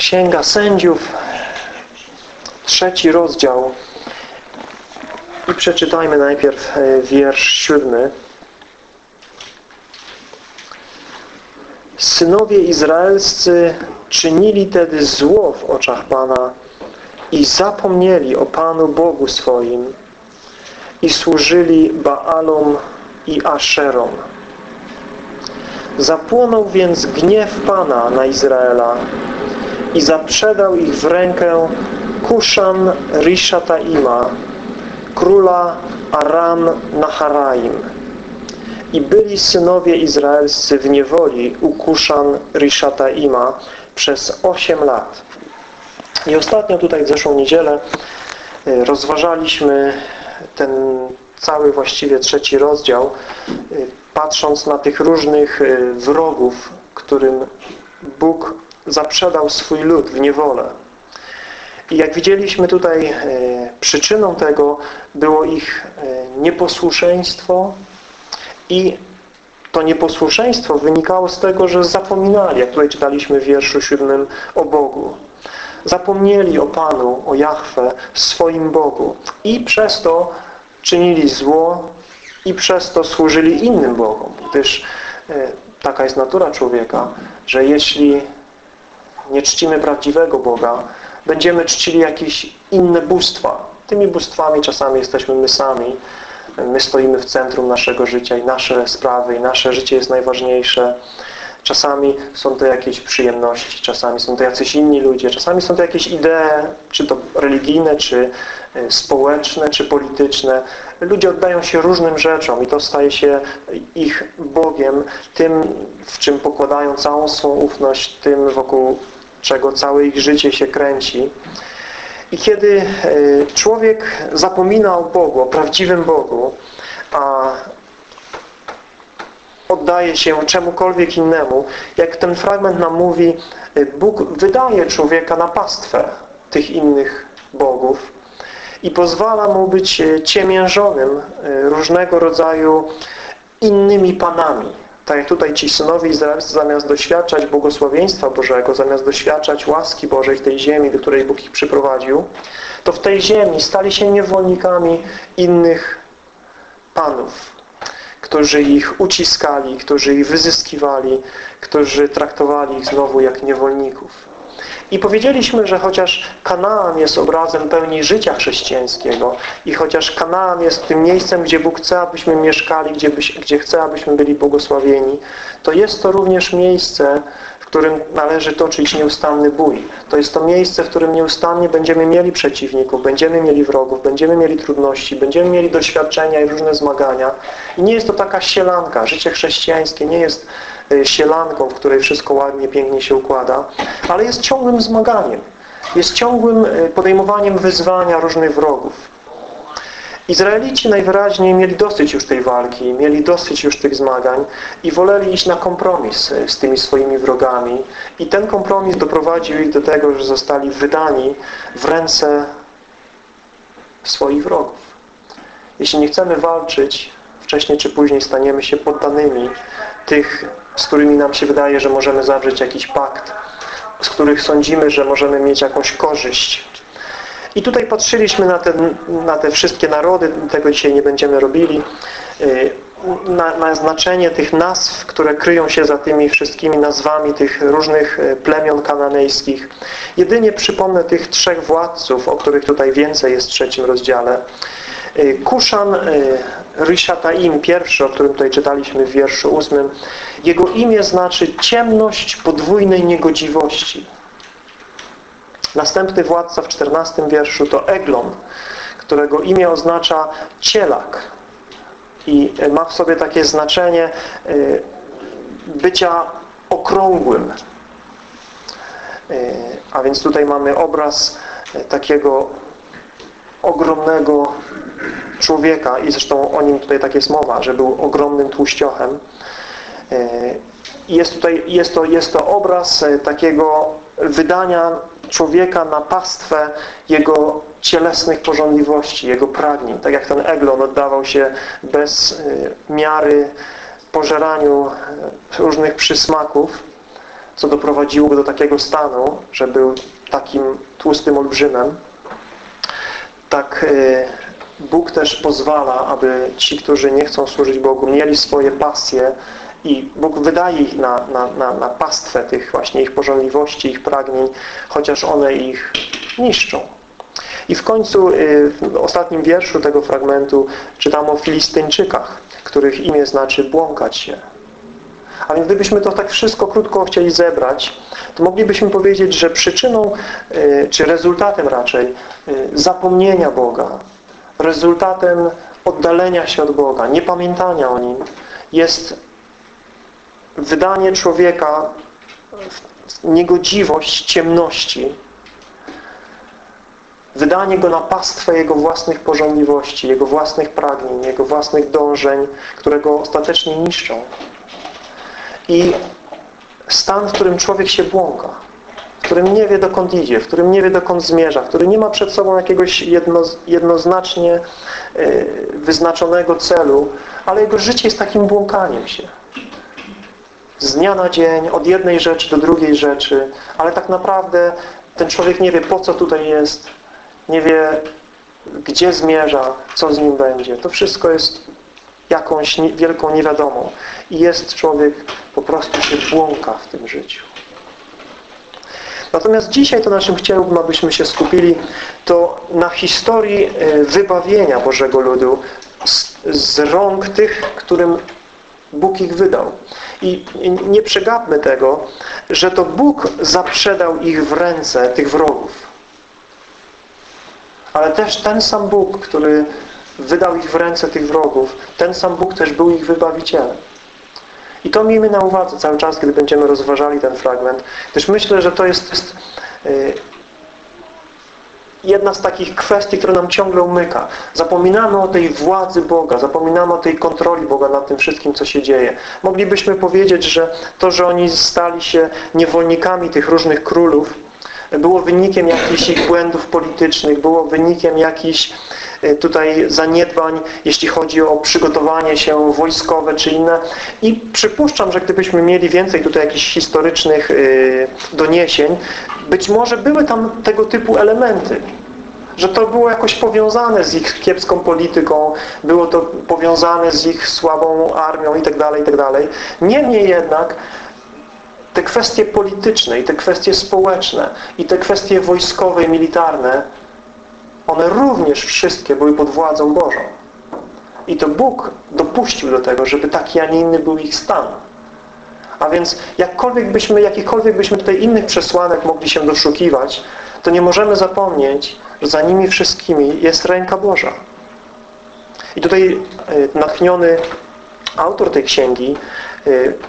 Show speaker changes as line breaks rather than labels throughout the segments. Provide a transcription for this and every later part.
Księga Sędziów, trzeci rozdział i przeczytajmy najpierw e, wiersz siódmy. Synowie izraelscy czynili tedy zło w oczach Pana i zapomnieli o Panu Bogu swoim i służyli Baalom i Aszerom. Zapłonął więc gniew Pana na Izraela i zaprzedał ich w rękę Kuszan Rishataima, króla Aram Naharaim. I byli synowie izraelscy w niewoli u Kuszan Rishataima przez osiem lat. I ostatnio tutaj w zeszłą niedzielę y, rozważaliśmy ten cały właściwie trzeci rozdział, y, patrząc na tych różnych y, wrogów, którym Bóg zaprzedał swój lud w niewolę. I jak widzieliśmy tutaj, przyczyną tego było ich nieposłuszeństwo i to nieposłuszeństwo wynikało z tego, że zapominali, jak tutaj czytaliśmy w wierszu siódmym, o Bogu. Zapomnieli o Panu, o Jahwe, swoim Bogu. I przez to czynili zło i przez to służyli innym Bogom. Gdyż e, taka jest natura człowieka, że jeśli nie czcimy prawdziwego Boga, będziemy czcili jakieś inne bóstwa. Tymi bóstwami czasami jesteśmy my sami. My stoimy w centrum naszego życia i nasze sprawy, i nasze życie jest najważniejsze. Czasami są to jakieś przyjemności, czasami są to jacyś inni ludzie, czasami są to jakieś idee, czy to religijne, czy e, społeczne, czy polityczne. Ludzie oddają się różnym rzeczom i to staje się ich Bogiem, tym, w czym pokładają całą swą ufność, tym, wokół czego całe ich życie się kręci. I kiedy e, człowiek zapomina o Bogu, o prawdziwym Bogu, a oddaje się czemukolwiek innemu, jak ten fragment nam mówi, e, Bóg wydaje człowieka na pastwę tych innych bogów i pozwala mu być e, ciemiężonym różnego rodzaju innymi panami, tak jak tutaj ci synowie zamiast doświadczać błogosławieństwa Bożego, zamiast doświadczać łaski Bożej w tej ziemi, do której Bóg ich przyprowadził, to w tej ziemi stali się niewolnikami innych panów, którzy ich uciskali, którzy ich wyzyskiwali, którzy traktowali ich znowu jak niewolników. I powiedzieliśmy, że chociaż Kanaan jest obrazem pełni życia chrześcijańskiego i chociaż Kanaan jest tym miejscem, gdzie Bóg chce, abyśmy mieszkali, gdzie, byś, gdzie chce, abyśmy byli błogosławieni, to jest to również miejsce, którym należy toczyć nieustanny bój. To jest to miejsce, w którym nieustannie będziemy mieli przeciwników, będziemy mieli wrogów, będziemy mieli trudności, będziemy mieli doświadczenia i różne zmagania. I nie jest to taka sielanka. Życie chrześcijańskie nie jest e, sielanką, w której wszystko ładnie, pięknie się układa, ale jest ciągłym zmaganiem. Jest ciągłym e, podejmowaniem wyzwania różnych wrogów. Izraelici najwyraźniej mieli dosyć już tej walki, mieli dosyć już tych zmagań i woleli iść na kompromis z tymi swoimi wrogami. I ten kompromis doprowadził ich do tego, że zostali wydani w ręce swoich wrogów. Jeśli nie chcemy walczyć, wcześniej czy później staniemy się poddanymi tych, z którymi nam się wydaje, że możemy zawrzeć jakiś pakt, z których sądzimy, że możemy mieć jakąś korzyść, i tutaj patrzyliśmy na, ten, na te wszystkie narody, tego dzisiaj nie będziemy robili, y, na, na, znaczenie tych nazw, które kryją się za tymi wszystkimi nazwami tych różnych y, plemion kananejskich. Jedynie przypomnę tych trzech władców, o których tutaj więcej jest w trzecim rozdziale. Y, Kuszan Rishataim, pierwszy, o którym tutaj czytaliśmy w wierszu ósmym, jego imię znaczy ciemność podwójnej niegodziwości. Następny władca w czternastym wierszu to Eglon, którego imię oznacza cielak i ma w sobie takie znaczenie y, bycia okrągłym. Y, a więc tutaj mamy obraz y, takiego ogromnego człowieka i zresztą o nim tutaj tak jest mowa, że był ogromnym tłuściochem. Jest, tutaj, jest, to, jest to obraz takiego wydania człowieka na pastwę jego cielesnych porządliwości, jego pragnień. Tak jak ten Eglon oddawał się bez y, miary pożeraniu y, różnych przysmaków co doprowadziło go do takiego stanu, że był takim tłustym olbrzymem, tak e, Bóg też pozwala, aby ci, którzy nie chcą służyć Bogu, mieli swoje pasje i Bóg wydaje ich na, na, na, na pastwę tych właśnie ich pożądliwości, ich pragnień, chociaż one ich niszczą. I w końcu y, w ostatnim wierszu tego fragmentu czytamy o Filistyńczykach, których imię znaczy błąkać się. A więc gdybyśmy to tak wszystko krótko chcieli zebrać, to moglibyśmy powiedzieć, że przyczyną, y, czy rezultatem raczej y, zapomnienia Boga, rezultatem oddalenia się od Boga, niepamiętania o Nim jest wydanie człowieka w niegodziwość ciemności, wydanie go na pastwę jego własnych porządliwości, jego własnych pragnień, jego własnych dążeń, które go ostatecznie niszczą. I stan, w którym człowiek się błąka, w którym nie wie dokąd idzie, w którym nie wie dokąd zmierza, w którym nie ma przed sobą jakiegoś jedno, jednoznacznie y, wyznaczonego celu, ale jego życie jest takim błąkaniem się. Z dnia na dzień, od jednej rzeczy do drugiej rzeczy, ale tak naprawdę ten człowiek nie wie po co tutaj jest, nie wie gdzie zmierza, co z nim będzie. To wszystko jest jakąś wielką niewiadomą. I jest człowiek, po prostu się błąka w tym życiu. Natomiast dzisiaj to naszym chciałbym, abyśmy się skupili to na historii e, wybawienia Bożego Ludu z, z rąk tych, którym Bóg ich wydał. I nie przegapmy tego, że to Bóg zaprzedał ich w ręce tych wrogów. Ale też ten sam Bóg, który wydał ich w ręce tych wrogów, ten sam Bóg też był ich wybawicielem. I to miejmy na uwadze cały czas, kiedy będziemy rozważali ten fragment, gdyż myślę, że to jest, jest yy, jedna z takich kwestii, która nam ciągle umyka. Zapominamy o tej władzy Boga, zapominamy o tej kontroli Boga nad tym wszystkim, co się dzieje. Moglibyśmy powiedzieć, że to, że oni stali się niewolnikami tych różnych królów, było wynikiem jakichś ich błędów politycznych, było wynikiem jakichś e, tutaj zaniedbań, jeśli chodzi o przygotowanie się wojskowe czy inne. I przypuszczam, że gdybyśmy mieli więcej tutaj jakichś historycznych e, doniesień, być może były tam tego typu elementy że to było jakoś powiązane z ich kiepską polityką, było to powiązane z ich słabą armią itd., tak itd. Tak Niemniej jednak te kwestie polityczne i te kwestie społeczne i te kwestie wojskowe i militarne one również wszystkie były pod władzą Bożą. I to Bóg dopuścił do tego, żeby taki, a nie inny był ich stan. A więc jakkolwiek byśmy, jakichkolwiek byśmy tutaj innych przesłanek mogli się doszukiwać, to nie możemy zapomnieć, że za nimi wszystkimi jest ręka Boża. I tutaj e, natchniony autor tej księgi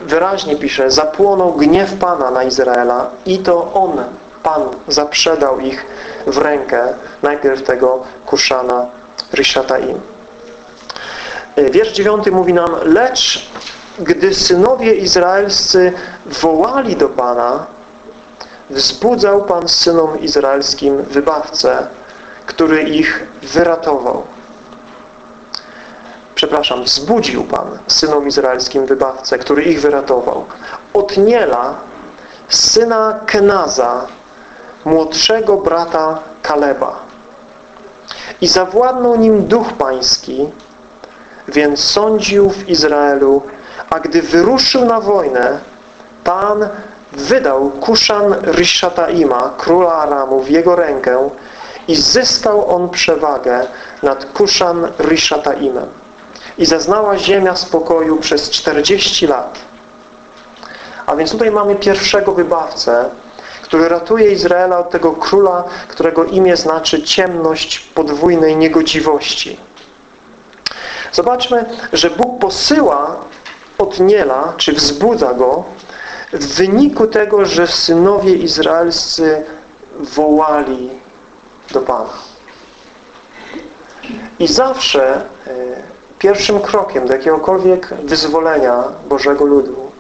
wyraźnie pisze, zapłonął gniew Pana na Izraela i to On, Pan, zaprzedał ich w rękę najpierw tego Kuszana Rishataim. Y, wiersz dziewiąty mówi nam, lecz gdy synowie izraelscy wołali do Pana, wzbudzał Pan synom izraelskim wybawcę, który ich wyratował przepraszam, wzbudził Pan synom izraelskim wybawcę, który ich wyratował. Otniela, syna Kenaza, młodszego brata Kaleba. I zawładnął nim duch pański, więc sądził w Izraelu, a gdy wyruszył na wojnę, Pan wydał Kuszan Rishataima, króla Aramu, w jego rękę i zyskał on przewagę nad Kuszan Rishataimem i zaznała ziemia spokoju przez 40 lat. A więc tutaj mamy pierwszego wybawcę, który ratuje Izraela od tego króla, którego imię znaczy ciemność podwójnej niegodziwości. Zobaczmy, że Bóg posyła Otniela, czy wzbudza go w wyniku tego, że synowie izraelscy wołali do Pana. I zawsze e, Pierwszym krokiem do jakiegokolwiek wyzwolenia Bożego ludu,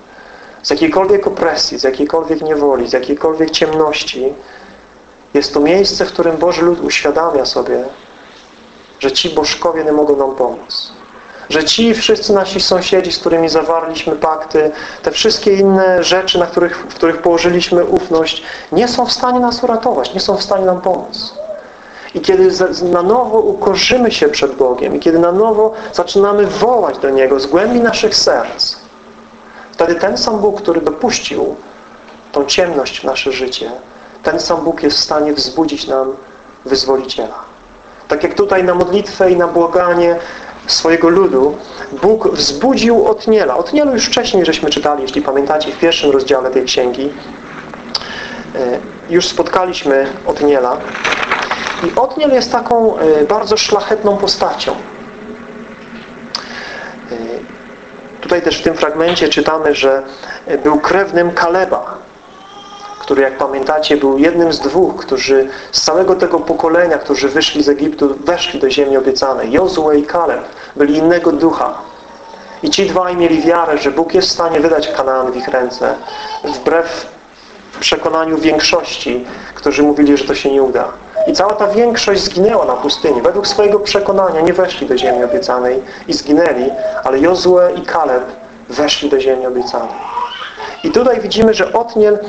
z jakiejkolwiek opresji, z jakiejkolwiek niewoli, z jakiejkolwiek ciemności, jest to miejsce, w którym Boży lud uświadamia sobie, że ci bożkowie nie mogą nam pomóc. że ci wszyscy nasi sąsiedzi, z którymi zawarliśmy pakty, te wszystkie inne rzeczy, na których, w których położyliśmy ufność, nie są w stanie nas uratować, nie są w stanie nam pomóc. I kiedy na nowo ukorzymy się przed Bogiem i kiedy na nowo zaczynamy wołać do Niego z głębi naszych serc, wtedy ten sam Bóg, który dopuścił tą ciemność w nasze życie, ten sam Bóg jest w stanie wzbudzić nam wyzwoliciela. Tak jak tutaj na modlitwę i na błaganie swojego ludu Bóg wzbudził Otniela. Otnielu już wcześniej żeśmy czytali, jeśli pamiętacie, w pierwszym rozdziale tej księgi. E, już spotkaliśmy Otniela. I Otniel jest taką e, bardzo szlachetną postacią. E, tutaj też w tym fragmencie czytamy, że był krewnym Kaleba który jak pamiętacie był jednym z dwóch, którzy z całego tego pokolenia, którzy wyszli z Egiptu, weszli do ziemi obiecanej. Jozue i Kaleb byli innego ducha. I ci dwaj mieli wiarę, że Bóg jest w stanie wydać Kanaan w ich ręce. Wbrew przekonaniu większości, którzy mówili, że to się nie uda. I cała ta większość zginęła na pustyni. Według swojego przekonania nie weszli do ziemi obiecanej i zginęli, ale Jozue i Kaleb weszli do ziemi obiecanej. I tutaj widzimy, że Otniel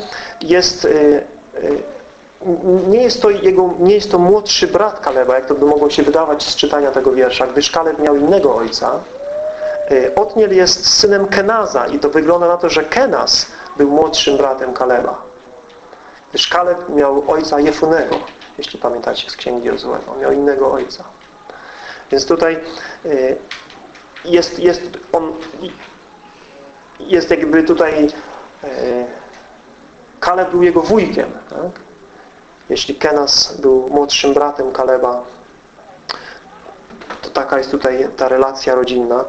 jest y, y, nie jest, to jego, nie jest to młodszy brat Kaleba, jak to by mogło się wydawać z czytania tego wiersza, gdyż Kaleb miał innego ojca. Y, Otniel jest synem Kenaza i to wygląda na to, że Kenaz był młodszym bratem Kaleba. Gdyż Kaleb miał ojca Jefunego, jeśli pamiętacie z Księgi Jozuego. Miał innego ojca. Więc tutaj jest, jest on jest jakby tutaj E, Kaleb był jego wujkiem. Tak? Jeśli Kenas był młodszym bratem Kaleba, to taka jest tutaj ta relacja rodzinna.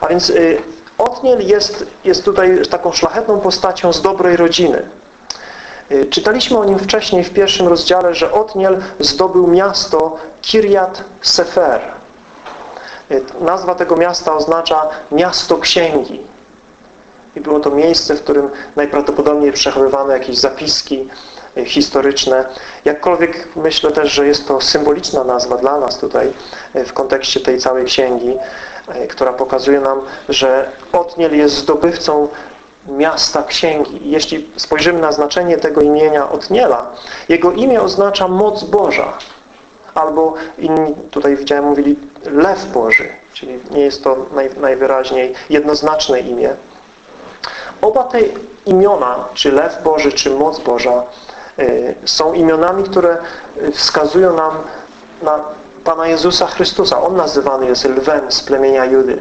A więc y, Otniel jest, jest tutaj taką szlachetną postacią z dobrej rodziny. Y, czytaliśmy o nim wcześniej w pierwszym rozdziale, że Otniel zdobył miasto Kirjat Sefer. Y, nazwa tego miasta oznacza miasto księgi. I było to miejsce, w którym najprawdopodobniej przechowywano jakieś zapiski e, historyczne. Jakkolwiek myślę też, że jest to symboliczna nazwa dla nas tutaj w kontekście tej całej księgi, która pokazuje nam, że Otniel jest zdobywcą miasta księgi. Jeśli spojrzymy na znaczenie tego imienia Otniela, jego imię oznacza moc Boża. Albo inni tutaj widziałem mówili lew Boży, czyli nie jest to naj, najwyraźniej jednoznaczne imię. Oba te imiona, czy Lew Boży, czy Moc Boża y, są imionami, które wskazują nam na Pana Jezusa Chrystusa. On nazywany jest lwem z plemienia Judy.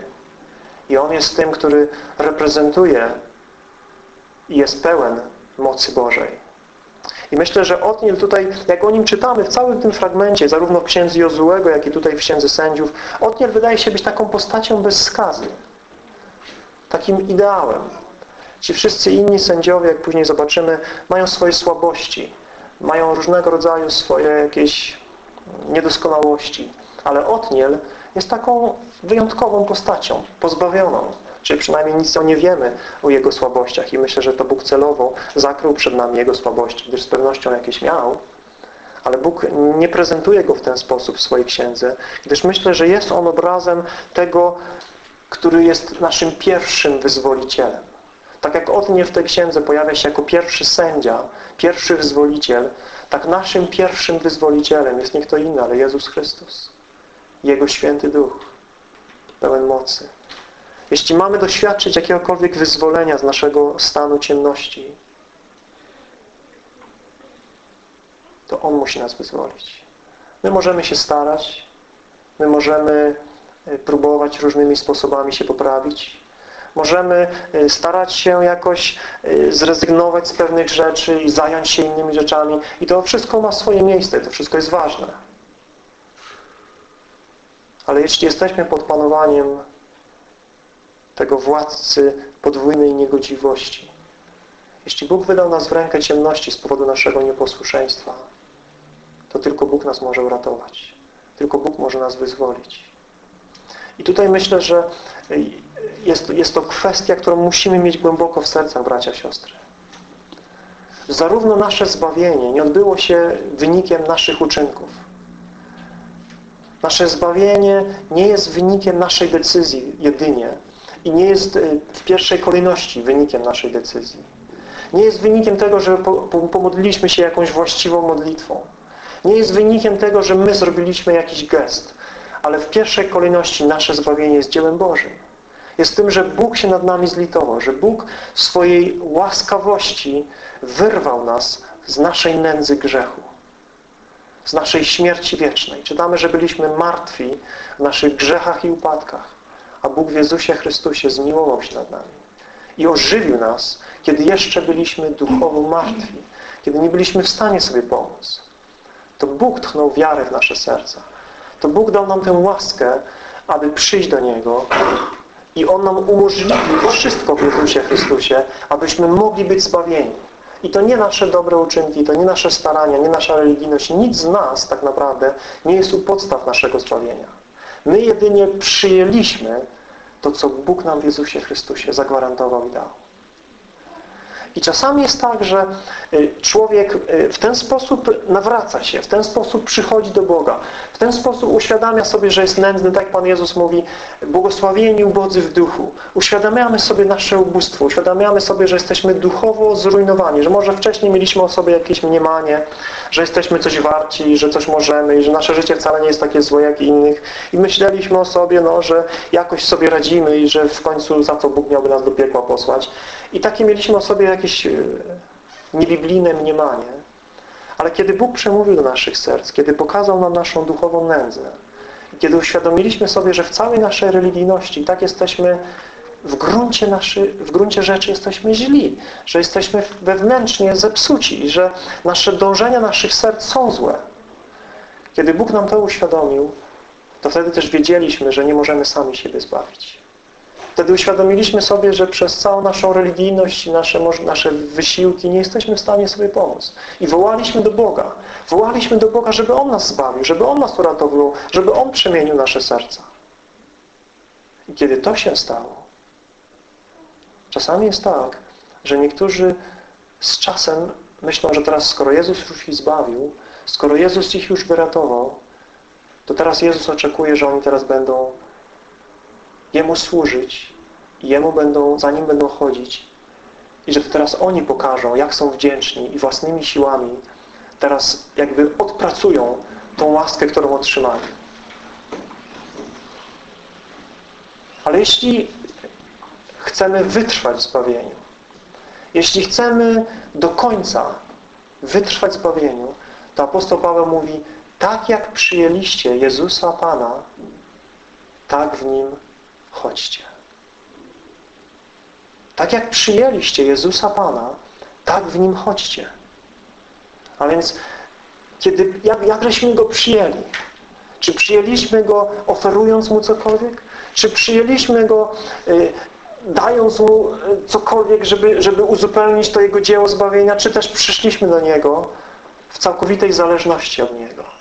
I On jest tym, który reprezentuje i jest pełen mocy Bożej. I myślę, że Otniel tutaj, jak o nim czytamy w całym tym fragmencie, zarówno w księdze Jozułego, jak i tutaj w księdze sędziów, Otniel wydaje się być taką postacią bez skazy. Takim ideałem. Ci wszyscy inni sędziowie, jak później zobaczymy, mają swoje słabości, mają różnego rodzaju swoje jakieś niedoskonałości. Ale Otniel jest taką wyjątkową postacią, pozbawioną. Czyli przynajmniej nic o nie wiemy o jego słabościach i myślę, że to Bóg celowo zakrył przed nami jego słabości, gdyż z pewnością jakieś miał, ale Bóg nie prezentuje go w ten sposób w swojej księdze, gdyż myślę, że jest on obrazem tego, który jest naszym pierwszym wyzwolicielem. Tak jak Otnie w tej księdze pojawia się jako pierwszy sędzia, pierwszy wyzwoliciel, tak naszym pierwszym wyzwolicielem jest nie kto inny, ale Jezus Chrystus. Jego święty duch, pełen mocy. Jeśli mamy doświadczyć jakiegokolwiek wyzwolenia z naszego stanu ciemności, to On musi nas wyzwolić. My możemy się starać, my możemy e, próbować różnymi sposobami się poprawić, Możemy y, starać się jakoś y, zrezygnować z pewnych rzeczy i zająć się innymi rzeczami. I to wszystko ma swoje miejsce, to wszystko jest ważne. Ale jeśli jesteśmy pod panowaniem tego władcy podwójnej niegodziwości, jeśli Bóg wydał nas w rękę ciemności z powodu naszego nieposłuszeństwa, to tylko Bóg nas może uratować. Tylko Bóg może nas wyzwolić. I tutaj myślę, że jest, jest to kwestia, którą musimy mieć głęboko w sercach, bracia, siostry. Zarówno nasze zbawienie nie odbyło się wynikiem naszych uczynków. Nasze zbawienie nie jest wynikiem naszej decyzji jedynie i nie jest y, w pierwszej kolejności wynikiem naszej decyzji. Nie jest wynikiem tego, że pomodliliśmy się jakąś właściwą modlitwą. Nie jest wynikiem tego, że my zrobiliśmy jakiś gest. Ale w pierwszej kolejności nasze zbawienie jest dziełem Bożym. Jest tym, że Bóg się nad nami zlitował, że Bóg w swojej łaskawości wyrwał nas z naszej nędzy grzechu, z naszej śmierci wiecznej. Czytamy, że byliśmy martwi w naszych grzechach i upadkach, a Bóg w Jezusie Chrystusie zmiłował się nad nami i ożywił nas, kiedy jeszcze byliśmy duchowo martwi, kiedy nie byliśmy w stanie sobie pomóc. To Bóg tchnął wiarę w nasze serca. To Bóg dał nam tę łaskę, aby przyjść do Niego i On nam umożliwił wszystko w Jezusie Chrystusie, abyśmy mogli być zbawieni. I to nie nasze dobre uczynki, to nie nasze starania, nie nasza religijność. Nic z nas tak naprawdę nie jest u podstaw naszego zbawienia. My jedynie przyjęliśmy to, co Bóg nam w Jezusie Chrystusie zagwarantował i dał. I czasami jest tak, że y, człowiek y, w ten sposób nawraca się, w ten sposób przychodzi do Boga, w ten sposób uświadamia sobie, że jest nędzny, tak Pan Jezus mówi, błogosławieni ubodzy w duchu. Uświadamiamy sobie nasze ubóstwo, uświadamiamy sobie, że jesteśmy duchowo zrujnowani, że może wcześniej mieliśmy o sobie jakieś mniemanie, że jesteśmy coś warci, że coś możemy i że nasze życie wcale nie jest takie złe jak innych. I myśleliśmy o sobie, no, że jakoś sobie radzimy i że w końcu za co Bóg miałby nas do piekła posłać. I takie mieliśmy o sobie jakieś e, niebiblijne mniemanie. Ale kiedy Bóg przemówił do naszych serc, kiedy pokazał nam naszą duchową nędzę, kiedy uświadomiliśmy sobie, że w całej naszej religijności tak jesteśmy w gruncie, naszy, w gruncie rzeczy jesteśmy źli, że jesteśmy wewnętrznie zepsuci, że nasze dążenia naszych serc są złe. Kiedy Bóg nam to uświadomił, to wtedy też wiedzieliśmy, że nie możemy sami siebie zbawić. Wtedy uświadomiliśmy sobie, że przez całą naszą religijność i nasze, nasze wysiłki nie jesteśmy w stanie sobie pomóc. I wołaliśmy do Boga. Wołaliśmy do Boga, żeby On nas zbawił, żeby On nas uratował, żeby On przemienił nasze serca. I kiedy to się stało, czasami jest tak, że niektórzy z czasem myślą, że teraz skoro Jezus już ich zbawił, skoro Jezus ich już wyratował, to teraz Jezus oczekuje, że oni teraz będą Jemu służyć Jemu będą, za Nim będą chodzić i że to teraz oni pokażą, jak są wdzięczni i własnymi siłami teraz jakby odpracują tą łaskę, którą otrzymali. Ale jeśli chcemy wytrwać w zbawieniu, jeśli chcemy do końca wytrwać w zbawieniu, to apostoł Paweł mówi, tak jak przyjęliście Jezusa Pana, tak w Nim chodźcie. Tak jak przyjęliście Jezusa Pana, tak w Nim chodźcie. A więc kiedy, jak, jak żeśmy Go przyjęli? Czy przyjęliśmy Go oferując Mu cokolwiek? Czy przyjęliśmy Go y, dając Mu y, cokolwiek, żeby, żeby uzupełnić to Jego dzieło zbawienia? Czy też przyszliśmy do Niego w całkowitej zależności od Niego?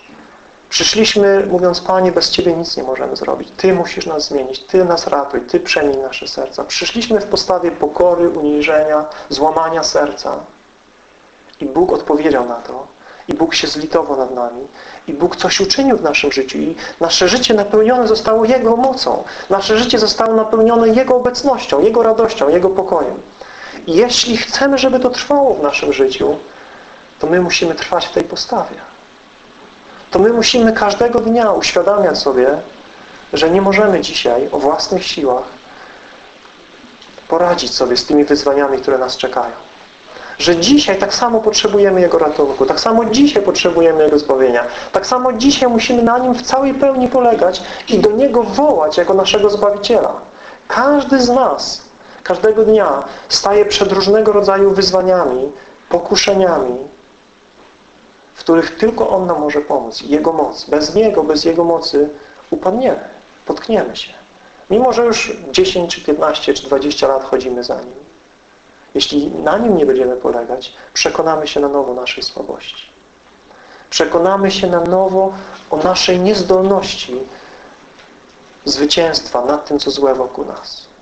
Przyszliśmy mówiąc, Panie, bez Ciebie nic nie możemy zrobić. Ty musisz nas zmienić. Ty nas ratuj. Ty przemień nasze serca. Przyszliśmy w postawie pokory, uniżenia, złamania serca. I Bóg odpowiedział na to. I Bóg się zlitował nad nami. I Bóg coś uczynił w naszym życiu. I nasze życie napełnione zostało Jego mocą. Nasze życie zostało napełnione Jego obecnością, Jego radością, Jego pokojem. I jeśli chcemy, żeby to trwało w naszym życiu, to my musimy trwać w tej postawie to my musimy każdego dnia uświadamiać sobie, że nie możemy dzisiaj o własnych siłach poradzić sobie z tymi wyzwaniami, które nas czekają. Że dzisiaj tak samo potrzebujemy Jego ratunku, tak samo dzisiaj potrzebujemy Jego zbawienia, tak samo dzisiaj musimy na Nim w całej pełni polegać i do Niego wołać jako naszego Zbawiciela. Każdy z nas, każdego dnia staje przed różnego rodzaju wyzwaniami, pokuszeniami, w których tylko On nam może pomóc. Jego moc. Bez Niego, bez Jego mocy upadniemy, potkniemy się. Mimo, że już 10, czy 15, czy 20 lat chodzimy za Nim. Jeśli na Nim nie będziemy polegać, przekonamy się na nowo naszej słabości. Przekonamy się na nowo o naszej niezdolności zwycięstwa nad tym, co złe wokół nas.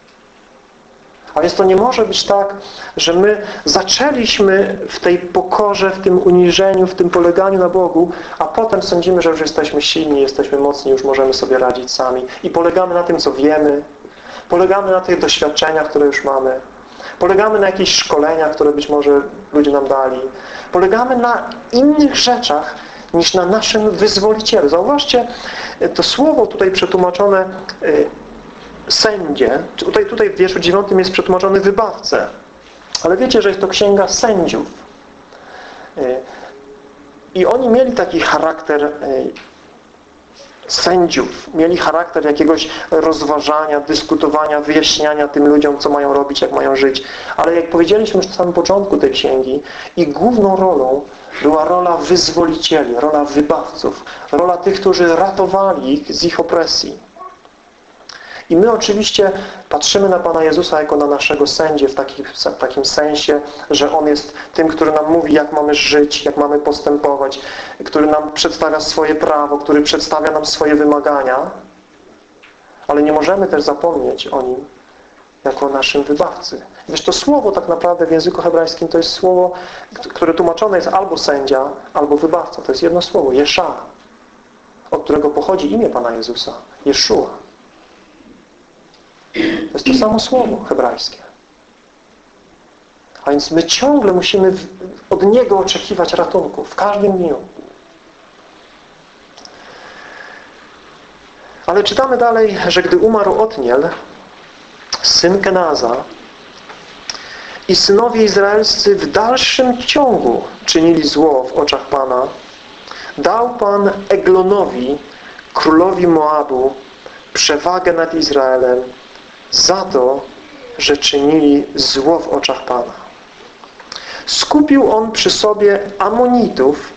A więc to nie może być tak, że my zaczęliśmy w tej pokorze, w tym uniżeniu, w tym poleganiu na Bogu, a potem sądzimy, że już jesteśmy silni, jesteśmy mocni, już możemy sobie radzić sami. I polegamy na tym, co wiemy, polegamy na tych doświadczeniach, które już mamy, polegamy na jakichś szkoleniach, które być może ludzie nam dali, polegamy na innych rzeczach, niż na naszym wyzwolicielu. Zauważcie, to słowo tutaj przetłumaczone y, sędzie, tutaj, tutaj w wierszu dziewiątym jest przetłumaczony wybawcę. Ale wiecie, że jest to księga sędziów. Y, I oni mieli taki charakter y, sędziów. Mieli charakter jakiegoś rozważania, dyskutowania, wyjaśniania tym ludziom, co mają robić, jak mają żyć. Ale jak powiedzieliśmy już na samym początku tej księgi, ich główną rolą była rola wyzwolicieli, rola wybawców, rola tych, którzy ratowali ich z ich opresji. I my oczywiście patrzymy na Pana Jezusa jako na naszego sędzię w, taki, w takim sensie, że On jest tym, który nam mówi, jak mamy żyć, jak mamy postępować, który nam przedstawia swoje prawo, który przedstawia nam swoje wymagania. Ale nie możemy też zapomnieć o Nim jako naszym wybawcy. Wiesz, to słowo tak naprawdę w języku hebrajskim to jest słowo, które tłumaczone jest albo sędzia, albo wybawca. To jest jedno słowo, Jesza, od którego pochodzi imię Pana Jezusa, Jeszua. To jest to samo słowo hebrajskie. A więc my ciągle musimy od Niego oczekiwać ratunku w każdym dniu. Ale czytamy dalej, że gdy umarł Otniel, syn Kenaza i synowie izraelscy w dalszym ciągu czynili zło w oczach Pana, dał Pan Eglonowi, królowi Moabu, przewagę nad Izraelem za to, że czynili zło w oczach Pana. Skupił on przy sobie Amonitów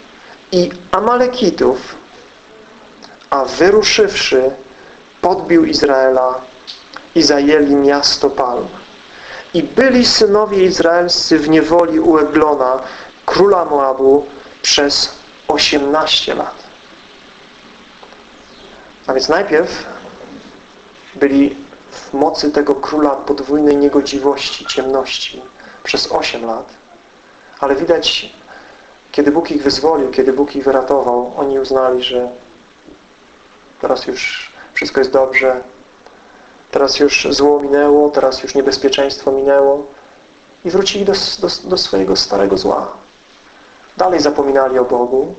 i Amalekitów, a wyruszywszy podbił Izraela i zajęli miasto Palm. I byli synowie izraelscy w niewoli u Eglona, króla Moabu, przez 18 lat. A więc najpierw byli w mocy tego króla podwójnej niegodziwości, ciemności przez 8 lat. Ale widać, kiedy Bóg ich wyzwolił, kiedy Bóg ich wyratował, oni uznali, że teraz już wszystko jest dobrze, teraz już zło minęło, teraz już niebezpieczeństwo minęło i wrócili do, do, do swojego starego zła. Dalej zapominali o Bogu,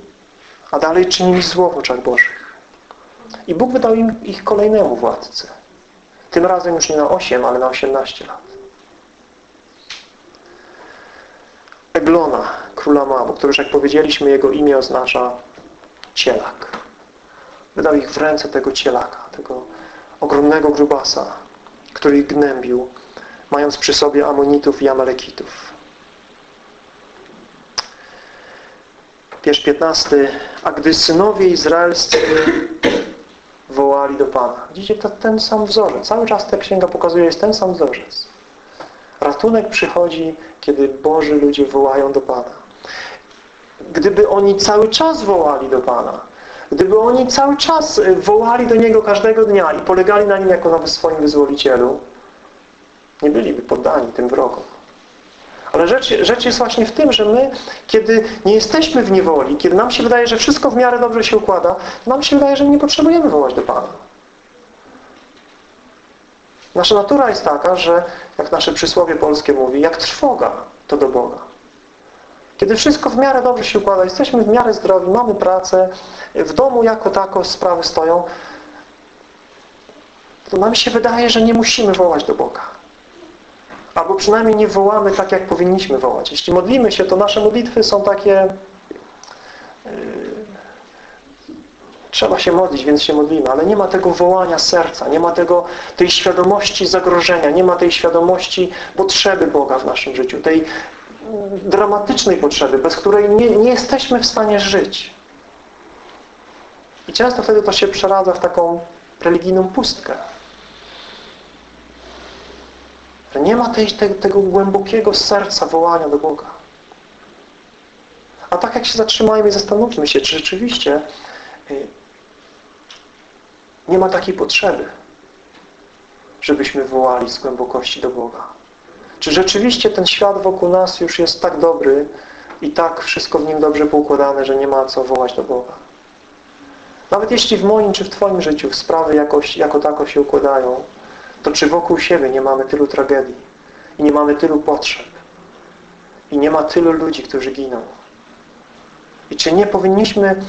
a dalej czynili zło w oczach Bożych. I Bóg wydał im ich kolejnemu władcy. Tym razem już nie na 8, ale na 18 lat. Eglona, króla Moabu, który już jak powiedzieliśmy, jego imię oznacza cielak. Wydał ich w ręce tego cielaka, tego ogromnego grubasa, który ich gnębił, mając przy sobie Amonitów i Amalekitów. Wiersz 15. A gdy synowie izraelscy wołali do Pana. Widzicie, to ten sam wzorzec. Cały czas ta księga pokazuje, jest ten sam wzorzec. Ratunek przychodzi, kiedy Boży ludzie wołają do Pana. Gdyby oni cały czas wołali do Pana, gdyby oni cały czas y, wołali do Niego każdego dnia i polegali na Nim jako na swoim wyzwolicielu, nie byliby poddani tym wrogom. Ale rzecz, rzecz jest właśnie w tym, że my, kiedy nie jesteśmy w niewoli, kiedy nam się wydaje, że wszystko w miarę dobrze się układa, nam się wydaje, że nie potrzebujemy wołać do Pana. Nasza natura jest taka, że jak nasze przysłowie polskie mówi, jak trwoga, to do Boga. Kiedy wszystko w miarę dobrze się układa, jesteśmy w miarę zdrowi, mamy pracę, w domu jako tako sprawy stoją, to nam się wydaje, że nie musimy wołać do Boga. Albo przynajmniej nie wołamy tak, jak powinniśmy wołać. Jeśli modlimy się, to nasze modlitwy są takie... Yy, trzeba się modlić, więc się modlimy, ale nie ma tego wołania serca, nie ma tego, tej świadomości zagrożenia, nie ma tej świadomości potrzeby Boga w naszym życiu, tej dramatycznej potrzeby, bez której nie, nie jesteśmy w stanie żyć. I często wtedy to się przeradza w taką religijną pustkę. Że nie ma tej, te, tego głębokiego serca wołania do Boga. A tak jak się zatrzymajmy i zastanówmy się, czy rzeczywiście y, nie ma takiej potrzeby, żebyśmy wołali z głębokości do Boga. Czy rzeczywiście ten świat wokół nas już jest tak dobry i tak wszystko w nim dobrze poukładane, że nie ma co wołać do Boga? Nawet jeśli w moim czy w Twoim życiu sprawy jakoś, jako tako się układają, to czy wokół siebie nie mamy tylu tragedii i nie mamy tylu potrzeb i nie ma tylu ludzi, którzy giną? I czy nie powinniśmy,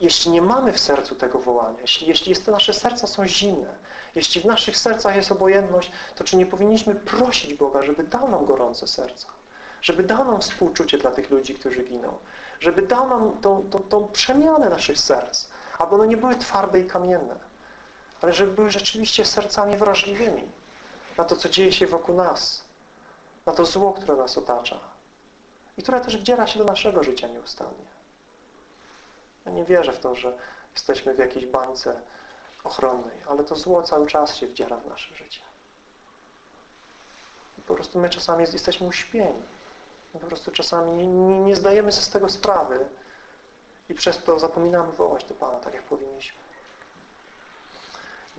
jeśli nie mamy w sercu tego wołania, jeśli, jeśli jest, nasze serca są zimne, jeśli w naszych sercach jest obojętność, to czy nie powinniśmy prosić Boga, żeby dał nam gorące serca? Żeby dał nam współczucie dla tych ludzi, którzy giną. Żeby dał nam tą, tą, tą przemianę naszych serc. Aby one nie były twarde i kamienne. Ale żeby były rzeczywiście sercami wrażliwymi na to, co dzieje się wokół nas. Na to zło, które nas otacza. I które też wdziera się do naszego życia nieustannie. Ja nie wierzę w to, że jesteśmy w jakiejś bańce ochronnej, ale to zło cały czas się wdziera w nasze życie. I po prostu my czasami jesteśmy uśpieni. My po prostu czasami nie, nie, zdajemy sobie z tego sprawy i przez to zapominamy wołać do Pana, tak jak powinniśmy.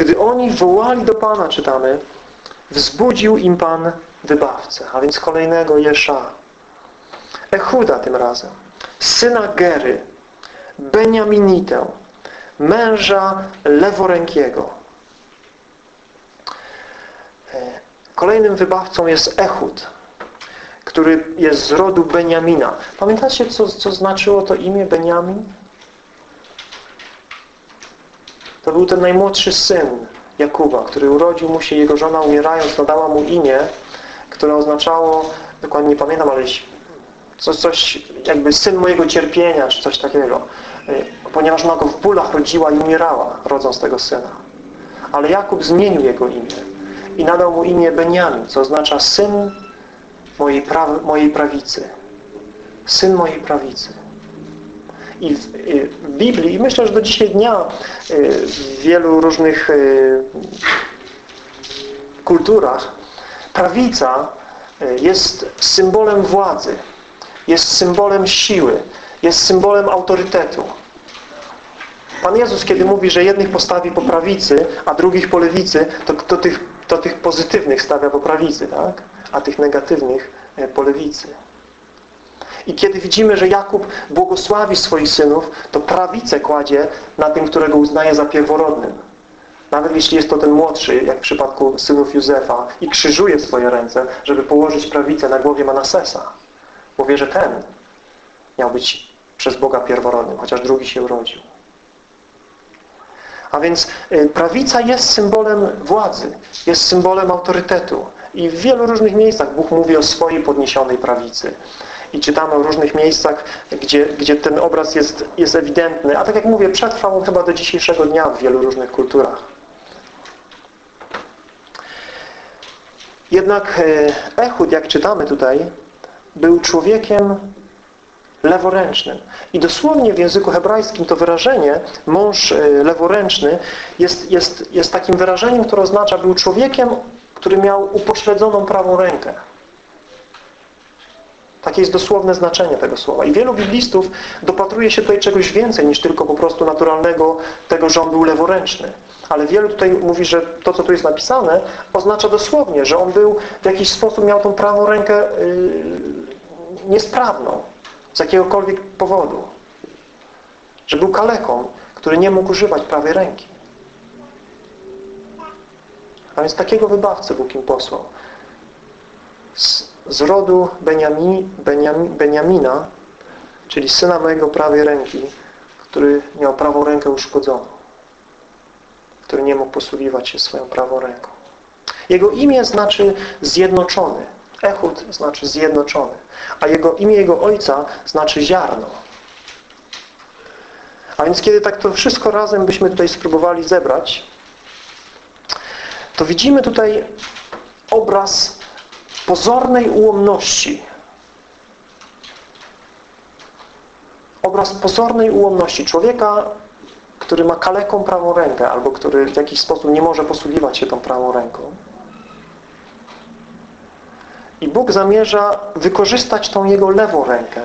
Gdy oni wołali do Pana, czytamy, wzbudził im Pan wybawcę, a więc kolejnego Jesza. Echuda tym razem, syna Gery, Beniaminitę, męża leworękiego. Kolejnym wybawcą jest Echud, który jest z rodu Beniamina. Pamiętacie, co, co znaczyło to imię Beniamin? To był ten najmłodszy syn Jakuba, który urodził mu się, jego żona umierając nadała mu imię, które oznaczało, dokładnie nie pamiętam, ale coś, coś jakby syn mojego cierpienia, czy coś takiego. Ponieważ ona go w bólach rodziła i umierała, rodząc tego syna. Ale Jakub zmienił jego imię i nadał mu imię Beniamin, co oznacza syn mojej, pra mojej prawicy. Syn mojej prawicy. I w, w, Biblii, i myślę, że do dzisiaj dnia w wielu różnych kulturach prawica jest symbolem władzy, jest symbolem siły, jest symbolem autorytetu. Pan Jezus, kiedy mówi, że jednych postawi po prawicy, a drugich po lewicy, to, to, tych, to tych pozytywnych stawia po prawicy, tak? a tych negatywnych po lewicy. I kiedy widzimy, że Jakub błogosławi swoich synów, to prawicę kładzie na tym, którego uznaje za pierworodnym. Nawet jeśli jest to ten młodszy, jak w przypadku synów Józefa, i krzyżuje swoje ręce, żeby położyć prawicę na głowie Manasesa. Wie, że ten miał być przez Boga pierworodnym, chociaż drugi się urodził. A więc prawica jest symbolem władzy, jest symbolem autorytetu. I w wielu różnych miejscach Bóg mówi o swojej podniesionej prawicy. I czytamy o różnych miejscach, gdzie, gdzie ten obraz jest, jest ewidentny. A tak jak mówię, przetrwał on chyba do dzisiejszego dnia w wielu różnych kulturach. Jednak Ehud, jak czytamy tutaj, był człowiekiem leworęcznym. I dosłownie w języku hebrajskim to wyrażenie mąż leworęczny jest, jest, jest takim wyrażeniem, które oznacza był człowiekiem, który miał upośledzoną prawą rękę. Takie jest dosłowne znaczenie tego słowa. I wielu biblistów dopatruje się tutaj czegoś więcej niż tylko po prostu naturalnego tego, że on był leworęczny. Ale wielu tutaj mówi, że to, co tu jest napisane, oznacza dosłownie, że on był w jakiś sposób, miał tą prawą rękę yy, niesprawną z jakiegokolwiek powodu. Że był kaleką, który nie mógł używać prawej ręki. A więc takiego wybawcę Bóg im posłał. Z rodu Beniami, Beniami, Beniamina, czyli syna mojego prawej ręki, który miał prawą rękę uszkodzoną. Który nie mógł posługiwać się swoją prawą ręką. Jego imię znaczy zjednoczony. Echud znaczy zjednoczony. A jego imię jego ojca znaczy ziarno. A więc kiedy tak to wszystko razem byśmy tutaj spróbowali zebrać, to widzimy tutaj obraz pozornej ułomności. Obraz pozornej ułomności człowieka, który ma kaleką prawą rękę albo który w jakiś sposób nie może posługiwać się tą prawą ręką. I Bóg zamierza wykorzystać tą jego lewą rękę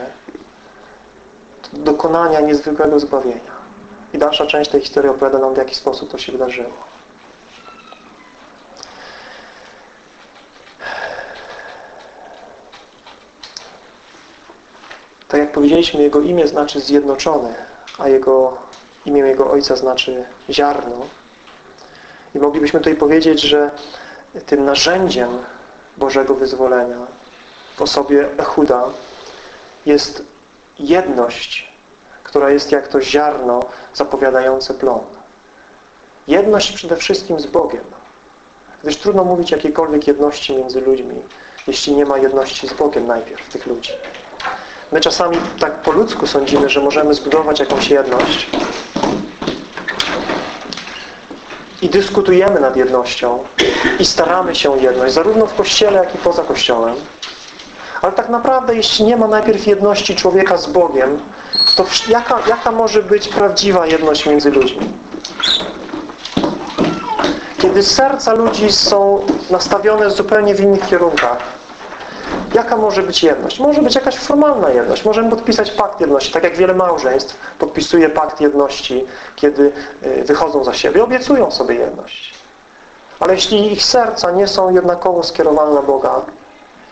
do dokonania niezwykłego zbawienia. I dalsza część tej historii opowiada nam, w jaki sposób to się wydarzyło. Powiedzieliśmy, Jego imię znaczy zjednoczony, a Jego imię Jego Ojca znaczy ziarno. I moglibyśmy tutaj powiedzieć, że tym narzędziem Bożego wyzwolenia w osobie Echuda jest jedność, która jest jak to ziarno zapowiadające plon. Jedność przede wszystkim z Bogiem. Gdyż trudno mówić jakiejkolwiek jedności między ludźmi, jeśli nie ma jedności z Bogiem najpierw tych ludzi. My czasami tak po ludzku sądzimy, że możemy zbudować jakąś jedność i dyskutujemy nad jednością i staramy się jedność, zarówno w Kościele, jak i poza Kościołem. Ale tak naprawdę, jeśli nie ma najpierw jedności człowieka z Bogiem, to jaka, jaka może być prawdziwa jedność między ludźmi? Kiedy serca ludzi są nastawione zupełnie w innych kierunkach, jaka może być jedność? Może być jakaś formalna jedność. Możemy podpisać pakt jedności, tak jak wiele małżeństw podpisuje pakt jedności, kiedy y, wychodzą za siebie. Obiecują sobie jedność. Ale jeśli ich serca nie są jednakowo skierowane na Boga,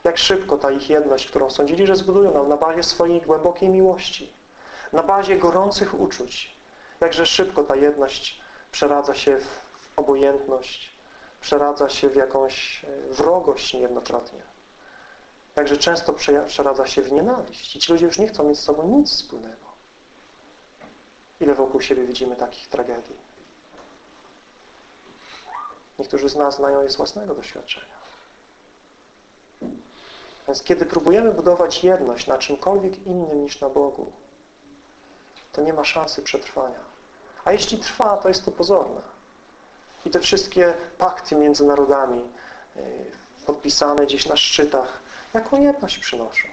jak szybko ta ich jedność, którą sądzili, że zbudują nam na bazie swojej głębokiej miłości, na bazie gorących uczuć, jakże szybko ta jedność przeradza się w obojętność, przeradza się w jakąś e, wrogość niejednokrotnie. Jakże często przeradza się w nienawiść. I ci ludzie już nie chcą mieć z sobą nic wspólnego. Ile wokół siebie widzimy takich tragedii? Niektórzy z nas znają je z własnego doświadczenia. Więc kiedy próbujemy budować jedność na czymkolwiek innym niż na Bogu, to nie ma szansy przetrwania. A jeśli trwa, to jest to pozorne. I te wszystkie pakty między narodami y, podpisane gdzieś na szczytach, jaką jedność przynoszą.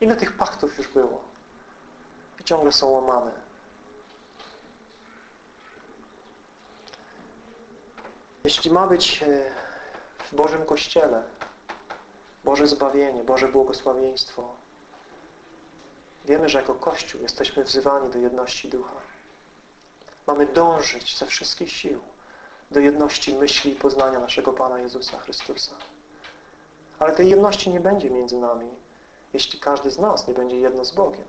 Ile tych paktów już było? I ciągle są łamane. Jeśli ma być y, w Bożym Kościele Boże zbawienie, Boże błogosławieństwo, wiemy, że jako Kościół jesteśmy wzywani do jedności ducha. Mamy dążyć ze wszystkich sił do jedności myśli i poznania naszego Pana Jezusa Chrystusa. Ale tej jedności nie będzie między nami, jeśli każdy z nas nie będzie jedno z Bogiem.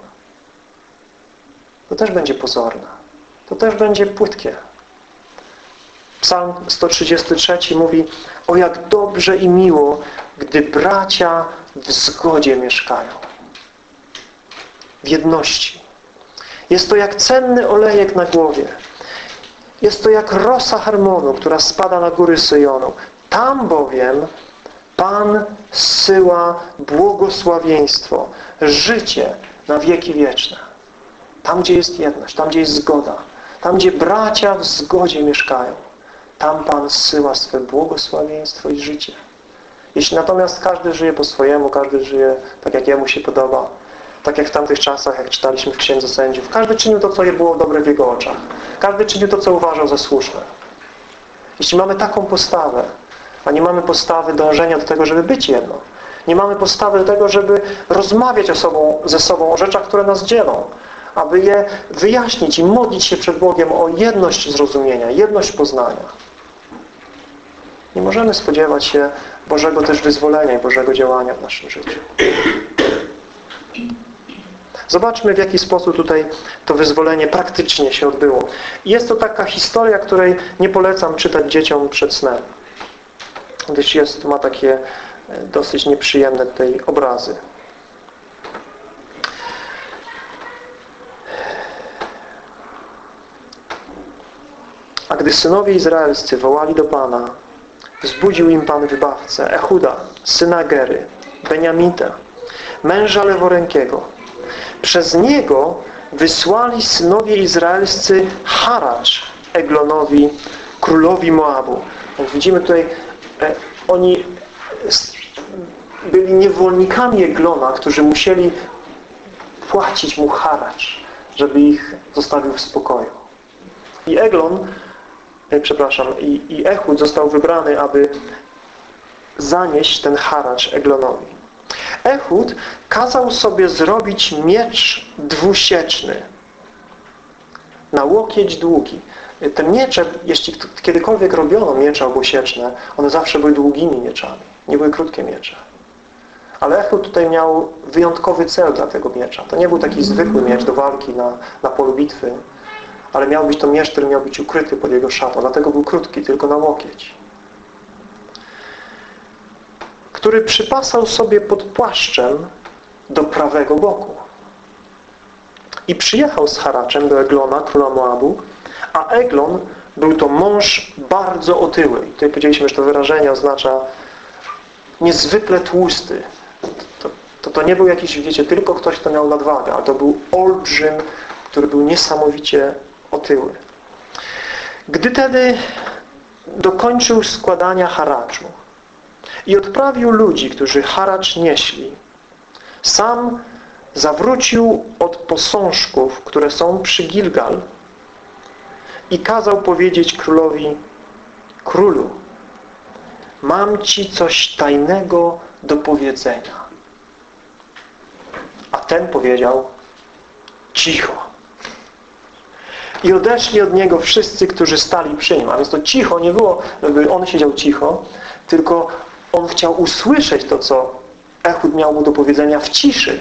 To też będzie pozorne. To też będzie płytkie. Psalm 133 mówi o jak dobrze i miło, gdy bracia w zgodzie mieszkają. W jedności. Jest to jak cenny olejek na głowie. Jest to jak rosa harmonu, która spada na góry Syjonu. Tam bowiem Pan syła błogosławieństwo, życie na wieki wieczne. Tam, gdzie jest jedność, tam, gdzie jest zgoda, tam, gdzie bracia w zgodzie mieszkają. Tam Pan zsyła swe błogosławieństwo i życie. Jeśli natomiast każdy żyje po swojemu, każdy żyje tak, jak jemu się podoba, tak jak w tamtych czasach, jak czytaliśmy w Księdze Sędziów, każdy czynił to, co było dobre w jego oczach. Każdy czynił to, co uważał za słuszne. Jeśli mamy taką postawę, a nie mamy postawy dążenia do tego, żeby być jedno, nie mamy postawy do tego, żeby rozmawiać osobą, ze sobą o rzeczach, które nas dzielą, aby je wyjaśnić i modlić się przed Bogiem o jedność zrozumienia, jedność poznania. Nie możemy spodziewać się Bożego też wyzwolenia i Bożego działania w naszym życiu. Zobaczmy, w jaki sposób tutaj to wyzwolenie praktycznie się odbyło. Jest to taka historia, której nie polecam czytać dzieciom przed snem, gdyż jest, ma takie e, dosyć nieprzyjemne tutaj obrazy. A gdy synowie izraelscy wołali do Pana, Wzbudził im Pan wybawcę, Echuda, syna Gery, Beniamita, męża leworękiego. Przez niego wysłali synowie izraelscy haracz Eglonowi, królowi Moabu. Jak widzimy tutaj, oni byli niewolnikami Eglona, którzy musieli płacić mu haracz, żeby ich zostawił w spokoju. I Eglon E, przepraszam, i, i Ehud został wybrany, aby zanieść ten haracz Eglonowi. Ehud kazał sobie zrobić miecz dwusieczny na łokieć długi. Te miecze, jeśli kiedykolwiek robiono miecze obusieczne, one zawsze były długimi mieczami. Nie były krótkie miecze. Ale Ehud tutaj miał wyjątkowy cel dla tego miecza. To nie był taki zwykły miecz do walki na, na polu bitwy, ale miał być to miecz, który miał być ukryty pod jego szatą. Dlatego był krótki, tylko na łokieć. Który przypasał sobie pod płaszczem do prawego boku. I przyjechał z haraczem do Eglona, króla Moabu, a Eglon był to mąż bardzo otyły. Tutaj powiedzieliśmy, że to wyrażenie oznacza niezwykle tłusty. To, to, to nie był jakiś, wiecie, tylko ktoś, kto miał nadwagę, ale to był olbrzym, który był niesamowicie otyły. Gdy tedy dokończył składania haraczu i odprawił ludzi, którzy haracz nieśli, sam zawrócił od posążków, które są przy Gilgal i kazał powiedzieć królowi Królu, mam Ci coś tajnego do powiedzenia. A ten powiedział cicho. I odeszli od niego wszyscy, którzy stali przy nim. A więc to cicho nie było, on siedział cicho, tylko on chciał usłyszeć to, co Echud miał mu do powiedzenia w ciszy.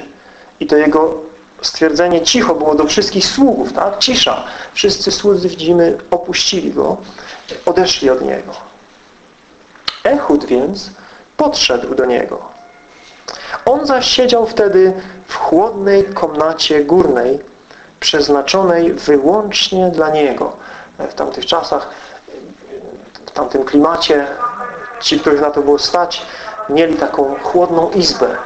I to jego stwierdzenie cicho było do wszystkich sługów, tak? Cisza. Wszyscy słudzy, widzimy, opuścili go, odeszli od niego. Echud więc podszedł do niego. On zaś siedział wtedy w chłodnej komnacie górnej, przeznaczonej wyłącznie dla niego. W tamtych czasach, w tamtym klimacie, ci, których na to było stać, mieli taką chłodną izbę,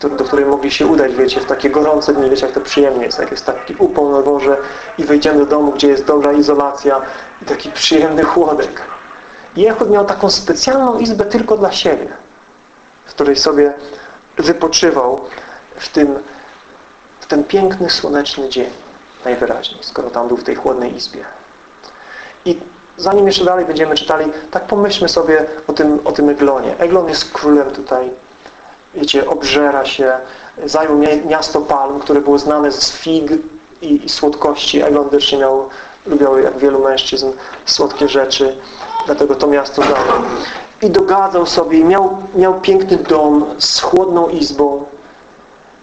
do której mogli się udać, wiecie, w takie gorące dni, wiecie, jak to przyjemnie jest, jak jest taki upał na dworze i wejdziemy do domu, gdzie jest dobra izolacja i taki przyjemny chłodek. I Echud miał taką specjalną izbę tylko dla siebie, w której sobie wypoczywał w tym w ten piękny, słoneczny dzień najwyraźniej, skoro tam był w tej chłodnej izbie. I zanim jeszcze dalej będziemy czytali, tak pomyślmy sobie o tym, o tym Eglonie. Eglon jest królem tutaj wiecie, obżera się, zajął miasto Palm, które było znane z fig i, i słodkości. Eglon też miał, lubiał jak wielu mężczyzn słodkie rzeczy, dlatego to miasto zajął. I dogadzał sobie, miał, miał piękny dom z chłodną izbą.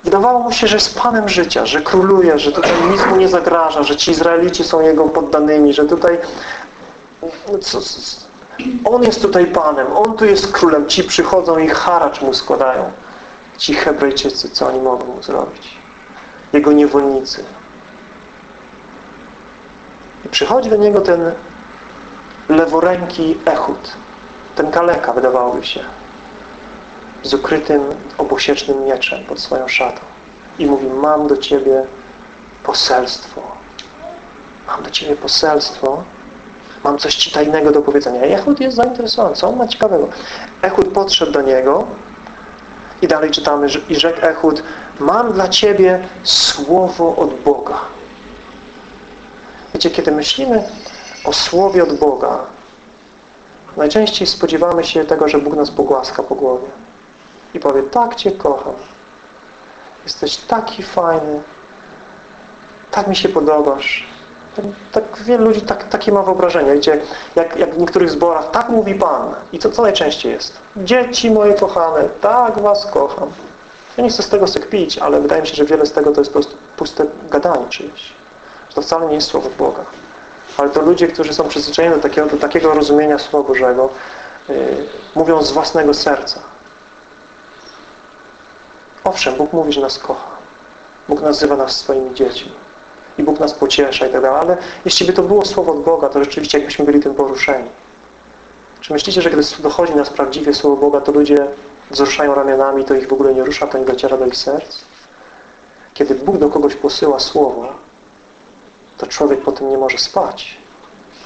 Wydawało mu się, że jest Panem życia, że króluje, że tutaj nic mu nie zagraża, że ci Izraelici są jego poddanymi, że tutaj no co, on jest tutaj Panem, On tu jest królem. Ci przychodzą i haracz mu składają. Ci Hebrajczycy, co oni mogą mu zrobić? Jego niewolnicy. I przychodzi do niego ten leworęki Echud. Ten kaleka, wydawałoby się. Z ukrytym, obosiecznym mieczem pod swoją szatą. I mówi, mam do Ciebie poselstwo. Mam do Ciebie poselstwo, mam coś Ci tajnego do powiedzenia. Echud jest zainteresowany, co on ma ciekawego. Echud podszedł do niego i dalej czytamy, i rzekł Echud, mam dla Ciebie słowo od Boga. Wiecie, kiedy myślimy o słowie od Boga, najczęściej spodziewamy się tego, że Bóg nas pogłaska po głowie i powie, tak Cię kocham, jesteś taki fajny, tak mi się podobasz, tak wielu ludzi tak, takie ma wyobrażenie, gdzie jak, jak w niektórych zborach tak mówi Pan i co, co najczęściej jest? Dzieci moje kochane, tak was kocham. Ja nie chcę z tego sekpić, ale wydaje mi się, że wiele z tego to jest po prostu puste gadanie czyjeś. To wcale nie jest Słowo Boga. Ale to ludzie, którzy są przyzwyczajeni do takiego, do takiego rozumienia Słowa Bożego, yy, mówią z własnego serca. Owszem, Bóg mówi, że nas kocha. Bóg nazywa nas swoimi dziećmi i Bóg nas pociesza i tak dalej. Ale jeśli by to było słowo od Boga, to rzeczywiście jakbyśmy byli tym poruszeni. Czy myślicie, że kiedy dochodzi nas prawdziwie słowo Boga, to ludzie wzruszają ramionami, to ich w ogóle nie rusza, to nie dociera do ich serc? Kiedy Bóg do kogoś posyła słowo, to człowiek potem nie może spać.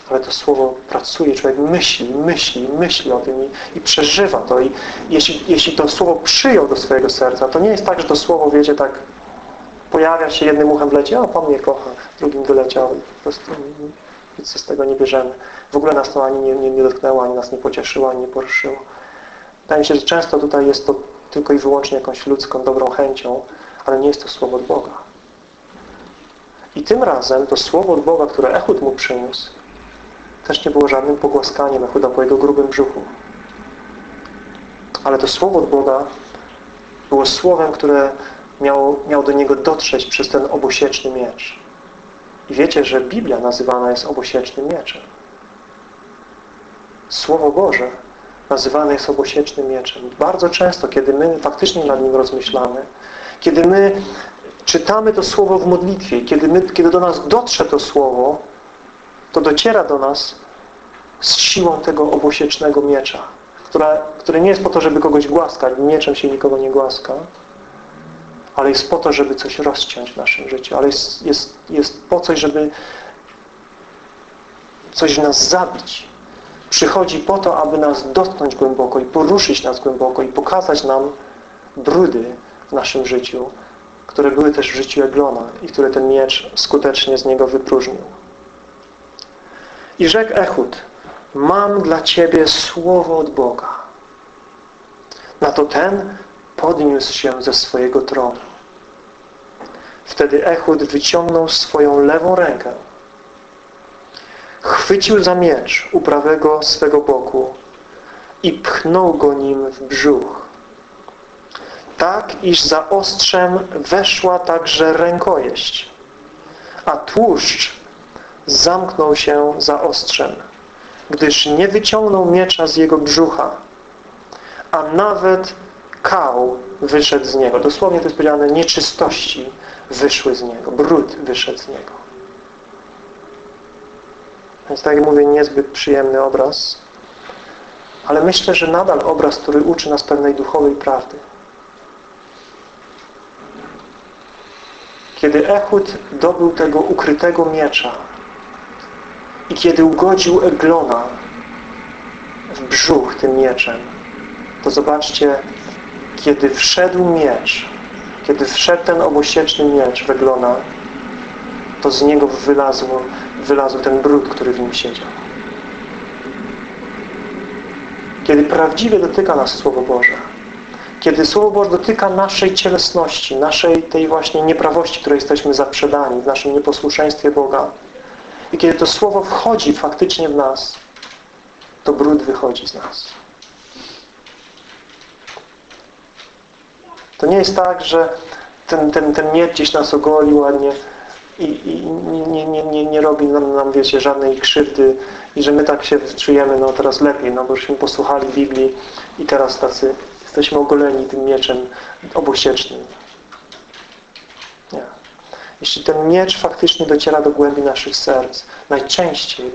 Ale to słowo pracuje, człowiek myśli, myśli, myśli o tym i, i przeżywa to. I jeśli, jeśli to słowo przyjął do swojego serca, to nie jest tak, że to słowo, wiecie, tak pojawia się, jednym uchem wleci, o Pan mnie kocha, drugim wyleciał i po prostu nic z tego nie bierzemy. W ogóle nas to ani nie, nie, nie dotknęło, ani nas nie pocieszyło, ani nie poruszyło. Wydaje mi się, że często tutaj jest to tylko i wyłącznie jakąś ludzką, dobrą chęcią, ale nie jest to słowo od Boga. I tym razem to słowo od Boga, które Echud mu przyniósł, też nie było żadnym pogłaskaniem Echuda po jego grubym brzuchu. Ale to słowo od Boga było słowem, które miało, miał do niego dotrzeć przez ten obosieczny miecz. I wiecie, że Biblia nazywana jest obosiecznym mieczem. Słowo Boże nazywane jest obosiecznym mieczem. Bardzo często, kiedy my faktycznie nad nim rozmyślamy, kiedy my czytamy to Słowo w modlitwie, kiedy, my, kiedy do nas dotrze to Słowo, to dociera do nas z siłą tego obosiecznego miecza, która, który nie jest po to, żeby kogoś głaskać, mieczem się nikogo nie głaska, ale jest po to, żeby coś rozciąć w naszym życiu, ale jest, jest, jest po coś, żeby coś nas zabić. Przychodzi po to, aby nas dotknąć głęboko i poruszyć nas głęboko i pokazać nam brudy w naszym życiu, które były też w życiu Eglona i które ten miecz skutecznie z niego wypróżnił. I rzekł Echud, mam dla Ciebie słowo od Boga. Na to ten podniósł się ze swojego tronu. Wtedy Echud wyciągnął swoją lewą rękę, chwycił za miecz u prawego swego boku i pchnął go nim w brzuch. Tak, iż za ostrzem weszła także rękojeść, a tłuszcz zamknął się za ostrzem, gdyż nie wyciągnął miecza z jego brzucha, a nawet kał wyszedł z niego. Dosłownie to jest powiedziane, nieczystości wyszły z niego, brud wyszedł z niego. Więc tak jak mówię, niezbyt przyjemny obraz, ale myślę, że nadal obraz, który uczy nas pewnej duchowej prawdy. Kiedy Ehud dobył tego ukrytego miecza i kiedy ugodził Eglona w brzuch tym mieczem, to zobaczcie, kiedy wszedł miecz, kiedy wszedł ten obosieczny miecz w Eglona, to z niego wylazł, wylazł ten brud, który w nim siedział. Kiedy prawdziwie dotyka nas Słowo Boże, kiedy Słowo Boże dotyka naszej cielesności, naszej tej właśnie nieprawości, której jesteśmy zaprzedani, w naszym nieposłuszeństwie Boga i kiedy to Słowo wchodzi faktycznie w nas, to brud wychodzi z nas. To nie jest tak, że ten, ten, ten miecz gdzieś nas ogoli ładnie i, i nie, nie, nie, nie robi nam, nam, wiecie, żadnej krzywdy i że my tak się czujemy, no teraz lepiej, no bośmy posłuchali Biblii i teraz tacy jesteśmy ogoleni tym mieczem obosiecznym. Nie. Jeśli ten miecz faktycznie dociera do głębi naszych serc, najczęściej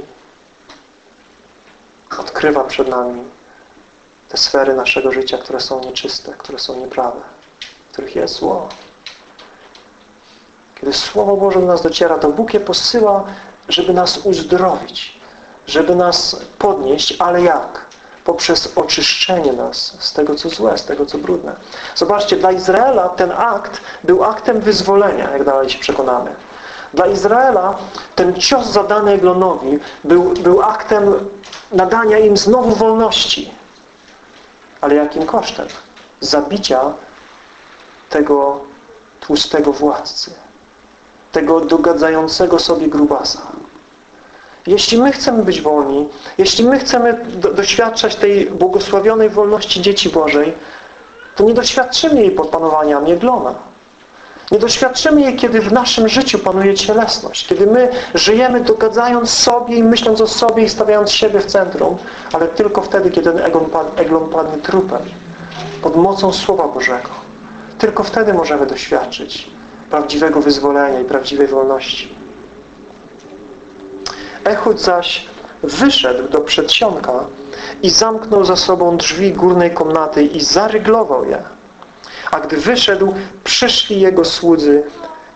odkrywa przed nami te sfery naszego życia, które są nieczyste, które są nieprawe, których jest zło. Kiedy Słowo Boże do nas dociera, to Bóg je posyła, żeby nas uzdrowić, żeby nas podnieść, ale jak? Poprzez oczyszczenie nas z tego, co złe, z tego, co brudne. Zobaczcie, dla Izraela ten akt był aktem wyzwolenia, jak dalej się przekonamy. Dla Izraela ten cios zadany Eglonowi był, był aktem nadania im znowu wolności. Ale jakim kosztem? Zabicia tego tłustego władcy tego dogadzającego sobie grubasa. Jeśli my chcemy być wolni, jeśli my chcemy do, doświadczać tej błogosławionej wolności dzieci Bożej, to nie doświadczymy jej pod panowania Mieglona. Nie doświadczymy jej, kiedy w naszym życiu panuje cielesność. Kiedy my żyjemy dogadzając sobie i myśląc o sobie i stawiając siebie w centrum, ale tylko wtedy, kiedy ten eglon, pad, eglon padnie trupem pod mocą Słowa Bożego. Tylko wtedy możemy doświadczyć prawdziwego wyzwolenia i prawdziwej wolności. Echud zaś wyszedł do przedsionka i zamknął za sobą drzwi górnej komnaty i zaryglował je. A gdy wyszedł, przyszli jego słudzy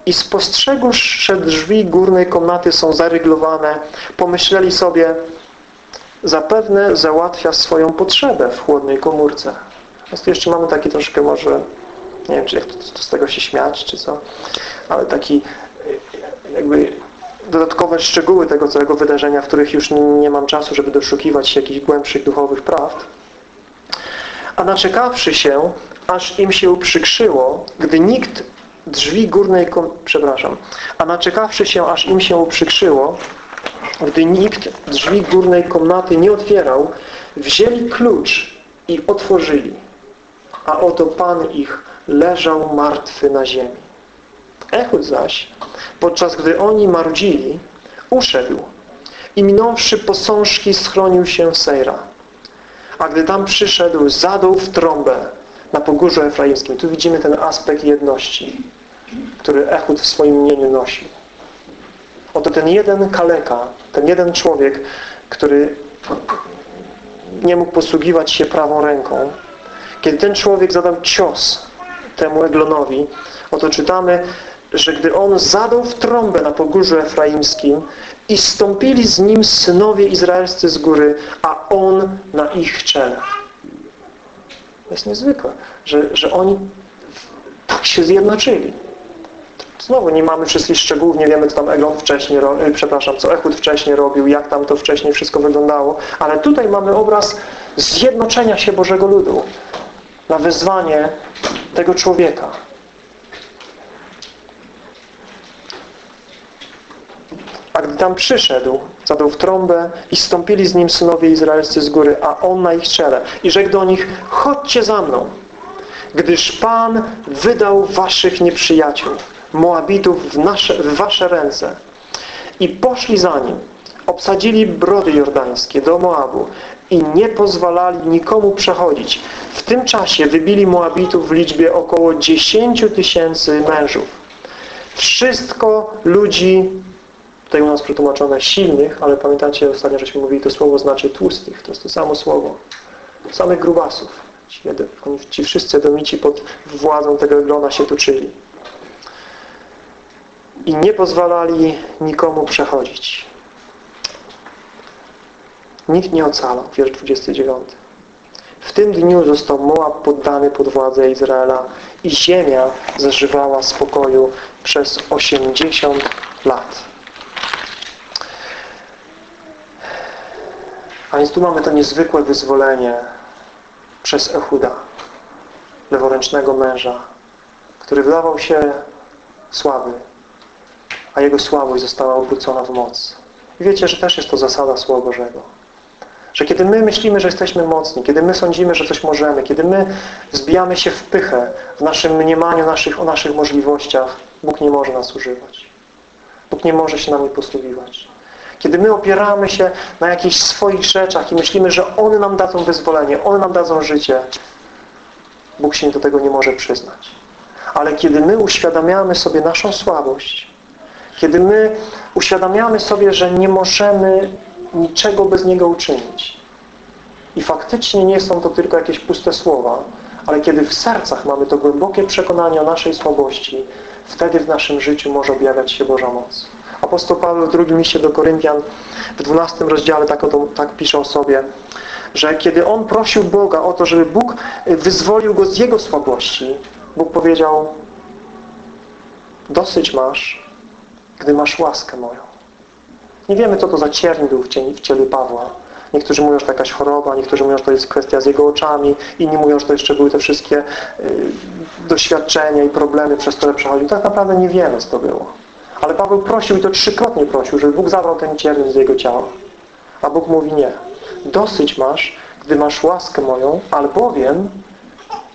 i spostrzegłszy, że drzwi górnej komnaty są zaryglowane, pomyśleli sobie, zapewne załatwia swoją potrzebę w chłodnej komórce. Więc tu jeszcze mamy taki troszkę może nie wiem, czy jak to, z tego się śmiać, czy co, ale taki jakby dodatkowe szczegóły tego całego wydarzenia, w których już nie mam czasu, żeby doszukiwać się jakichś głębszych duchowych prawd. A naczekawszy się, aż im się uprzykrzyło, gdy nikt drzwi górnej, przepraszam, a naczekawszy się, aż im się uprzykrzyło, gdy nikt drzwi górnej komnaty nie otwierał, wzięli klucz i otworzyli. A oto Pan ich leżał martwy na ziemi. Echud zaś, podczas gdy oni marudzili, uszedł i minąwszy posążki schronił się w Sejra. A gdy tam przyszedł, zadał w trąbę na pogórzu efraimskim. Tu widzimy ten aspekt jedności, który Echud w swoim imieniu nosił. Oto ten jeden kaleka, ten jeden człowiek, który nie mógł posługiwać się prawą ręką, kiedy ten człowiek zadał cios temu Eglonowi, oto czytamy, że gdy on zadał w trąbę na pogórzu efraimskim i stąpili z nim synowie izraelscy z góry, a on na ich czele. To jest niezwykłe, że, że oni tak się zjednoczyli. Znowu nie mamy wszystkich szczegółów, nie wiemy, co tam Eglon wcześniej, e, przepraszam, co Echud wcześniej robił, jak tam to wcześniej wszystko wyglądało, ale tutaj mamy obraz zjednoczenia się Bożego Ludu na wezwanie tego człowieka. A gdy tam przyszedł, zadał w trąbę i stąpili z nim synowie izraelscy z góry, a on na ich czele. I rzekł do nich, chodźcie za mną, gdyż Pan wydał waszych nieprzyjaciół, Moabitów w, nasze, w wasze ręce. I poszli za nim, obsadzili brody jordańskie do Moabu i nie pozwalali nikomu przechodzić. W tym czasie wybili Moabitów w liczbie około 10 tysięcy mężów. Wszystko ludzi Tutaj u nas przetłumaczone silnych, ale pamiętacie, ostatnio żeśmy mówili, to słowo znaczy tłustych. To jest to samo słowo. Samych grubasów. Ci, ci wszyscy domici pod władzą tego Eglona się tuczyli. I nie pozwalali nikomu przechodzić. Nikt nie ocalał. Wiersz 29. W tym dniu został Moab poddany pod władzę Izraela i ziemia zażywała spokoju przez 80 lat. A więc tu mamy to niezwykłe wyzwolenie przez Echuda, leworęcznego męża, który wydawał się słaby, a jego słabość została obrócona w moc. I wiecie, że też jest to zasada Słowa Bożego. Że kiedy my myślimy, że jesteśmy mocni, kiedy my sądzimy, że coś możemy, kiedy my zbijamy się w pychę w naszym mniemaniu naszych, o naszych możliwościach, Bóg nie może nas używać. Bóg nie może się nami posługiwać. Kiedy my opieramy się na jakichś swoich rzeczach i myślimy, że one nam dadzą wyzwolenie, one nam dadzą życie, Bóg się do tego nie może przyznać. Ale kiedy my uświadamiamy sobie naszą słabość, kiedy my uświadamiamy sobie, że nie możemy niczego bez Niego uczynić i faktycznie nie są to tylko jakieś puste słowa, ale kiedy w sercach mamy to głębokie przekonanie o naszej słabości, wtedy w naszym życiu może objawiać się Boża moc. Apostoł Paweł w drugim liście do Koryntian w 12 rozdziale tak, tak pisze o sobie, że kiedy on prosił Boga o to, żeby Bóg wyzwolił go z jego słabości, Bóg powiedział dosyć masz, gdy masz łaskę moją. Nie wiemy, co to za cierń był w, cieni, w ciele Pawła. Niektórzy mówią, że to jakaś choroba, niektórzy mówią, że to jest kwestia z jego oczami, inni mówią, że to jeszcze były te wszystkie y, doświadczenia i problemy, przez które przechodził. Tak naprawdę nie wiemy, co to było. Ale Paweł prosił i to trzykrotnie prosił, żeby Bóg zabrał ten cierń z jego ciała. A Bóg mówi nie. Dosyć masz, gdy masz łaskę moją, albowiem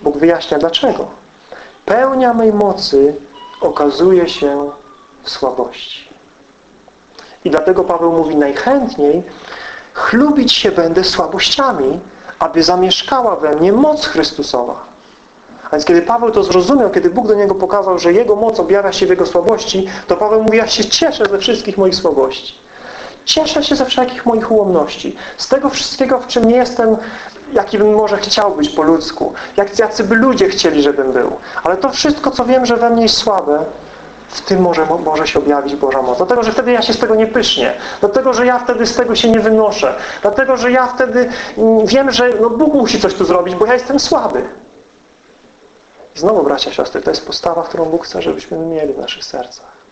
Bóg wyjaśnia dlaczego. Pełnia mej mocy okazuje się w słabości. I dlatego Paweł mówi najchętniej chlubić się będę słabościami, aby zamieszkała we mnie moc Chrystusowa. A więc kiedy Paweł to zrozumiał, kiedy Bóg do niego pokazał, że Jego moc objawia się w Jego słabości, to Paweł mówi, ja się cieszę ze wszystkich moich słabości. Cieszę się ze wszelkich moich ułomności. Z tego wszystkiego, w czym nie jestem, jaki bym może chciał być po ludzku. Jak, jacy by ludzie chcieli, żebym był. Ale to wszystko, co wiem, że we mnie jest słabe, w tym może, może się objawić Boża moc. Dlatego, że wtedy ja się z tego nie pysznię. Dlatego, że ja wtedy z tego się nie wynoszę. Dlatego, że ja wtedy wiem, że no Bóg musi coś tu zrobić, bo ja jestem słaby. I znowu, bracia, siostry, to jest postawa, którą Bóg chce, żebyśmy mieli w naszych sercach.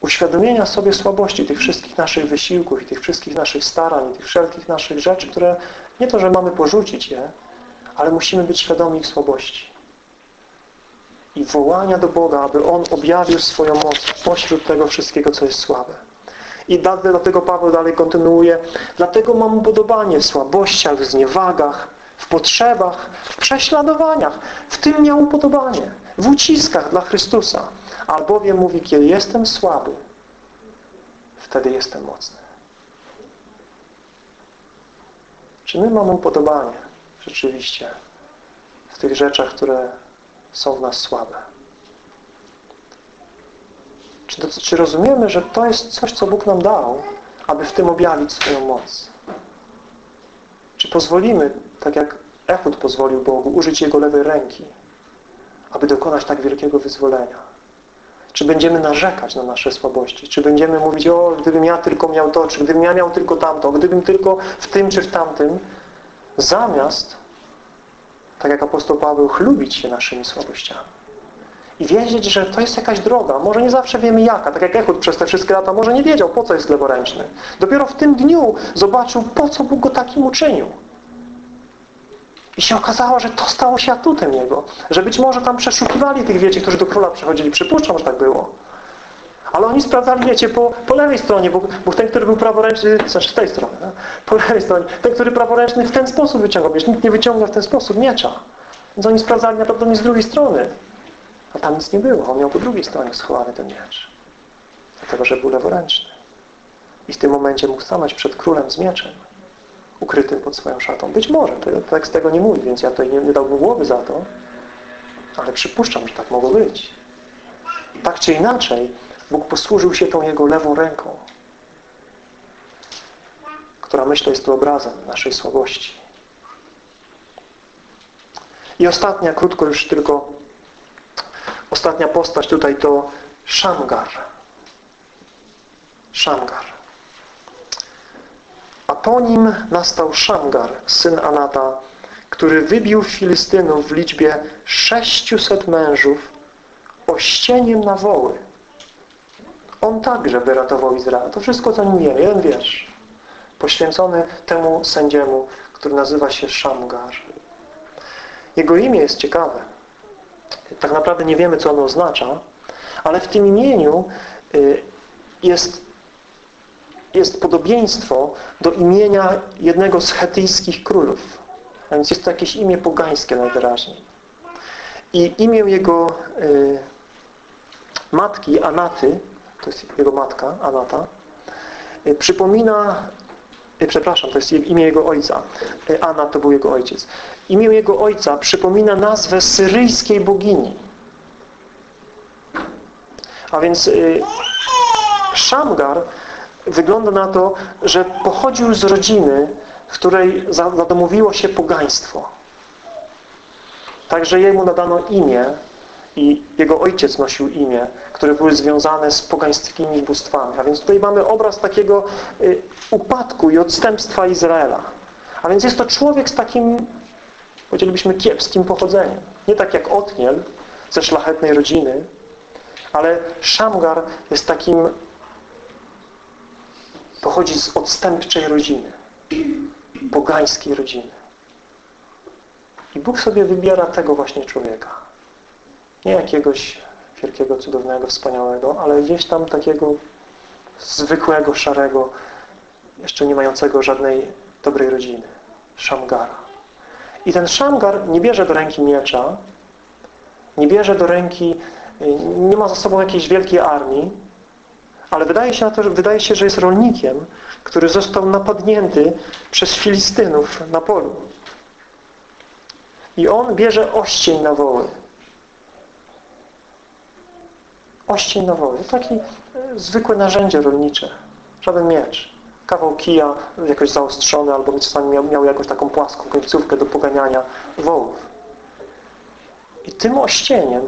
Uświadomienia sobie słabości tych wszystkich naszych wysiłków i tych wszystkich naszych starań i tych wszelkich naszych rzeczy, które nie to, że mamy porzucić je, ale musimy być świadomi ich słabości. I wołania do Boga, aby On objawił swoją moc pośród tego wszystkiego, co jest słabe. I dlatego Paweł dalej kontynuuje. Dlatego mam upodobanie w słabościach, w zniewagach, w potrzebach, w prześladowaniach. W tym miał upodobanie. W uciskach dla Chrystusa. Albowiem mówi, kiedy jestem słaby, wtedy jestem mocny. Czy my mamy upodobanie rzeczywiście w tych rzeczach, które są w nas słabe? Czy, czy rozumiemy, że to jest coś, co Bóg nam dał, aby w tym objawić swoją moc? Czy pozwolimy, tak jak Echud pozwolił Bogu, użyć Jego lewej ręki, aby dokonać tak wielkiego wyzwolenia? Czy będziemy narzekać na nasze słabości? Czy będziemy mówić, o, gdybym ja tylko miał to, czy gdybym ja miał tylko tamto, gdybym tylko w tym czy w tamtym, zamiast, tak jak apostoł Paweł, chlubić się naszymi słabościami. I wiedzieć, że to jest jakaś droga. Może nie zawsze wiemy jaka. Tak jak Echud przez te wszystkie lata może nie wiedział, po co jest leworęczny. Dopiero w tym dniu zobaczył, po co Bóg go takim uczynił. I się okazało, że to stało się atutem jego. Że być może tam przeszukiwali tych, wiecie, którzy do króla przychodzili. Przypuszczam, że tak było. Ale oni sprawdzali, wiecie, po, po lewej stronie, bo, bo ten, który był praworęczny, znaczy z tej strony, no? po lewej stronie, ten, który praworęczny w ten sposób wyciągał miecz. Nikt nie wyciąga w ten sposób miecza. Więc oni sprawdzali naprawdę z drugiej strony. A tam nic nie było. On miał po drugiej stronie schowany ten miecz. Dlatego, że był leworęczny. I w tym momencie mógł stanąć przed królem z mieczem ukrytym pod swoją szatą. Być może, tekst tego nie mówi, więc ja tutaj nie, nie dałbym głowy za to, ale przypuszczam, że tak mogło być. Tak czy inaczej, Bóg posłużył się tą Jego lewą ręką, która myślę jest tu obrazem naszej słabości. I ostatnia, krótko już tylko, ostatnia postać tutaj to Szamgar. Szamgar. A po nim nastał Szamgar, syn Anata, który wybił Filistynów w liczbie 600 mężów ościeniem na woły. On także wyratował Izrael. To wszystko, nim wiemy. Jeden wiersz. Poświęcony temu sędziemu, który nazywa się Szamgar. Jego imię jest ciekawe. Tak naprawdę nie wiemy, co ono oznacza, ale w tym imieniu y, jest jest podobieństwo do imienia jednego z chetyjskich królów. A więc jest to jakieś imię pogańskie najwyraźniej. I imię jego y, matki, Anaty, to jest jego matka, Anata, y, przypomina, y, przepraszam, to jest imię jego ojca. Y, Anat to był jego ojciec. Imię jego ojca przypomina nazwę syryjskiej bogini. A więc Szamgar wygląda na to, że pochodził z rodziny, w której zadomowiło się pogaństwo. Także jemu nadano imię i jego ojciec nosił imię, które były związane z pogańskimi bóstwami. A więc tutaj mamy obraz takiego y, upadku i odstępstwa Izraela. A więc jest to człowiek z takim, powiedzielibyśmy, kiepskim pochodzeniem. Nie tak jak Otniel ze szlachetnej rodziny, ale Szamgar jest takim pochodzi z odstępczej rodziny, pogańskiej rodziny. I Bóg sobie wybiera tego właśnie człowieka. Nie jakiegoś wielkiego, cudownego, wspaniałego, ale gdzieś tam takiego zwykłego, szarego, jeszcze nie mającego żadnej dobrej rodziny. Szamgara. I ten Szamgar nie bierze do ręki miecza, nie bierze do ręki, nie ma za sobą jakiejś wielkiej armii, ale wydaje się, na to, że, wydaje się, że jest rolnikiem, który został napadnięty przez Filistynów na polu. I on bierze oścień na woły. Oścień na woły. Taki e, zwykłe narzędzie rolnicze. Żaden miecz. Kawał kija jakoś zaostrzony albo czasami miał, miał jakąś taką płaską końcówkę do poganiania wołów. I tym ościeniem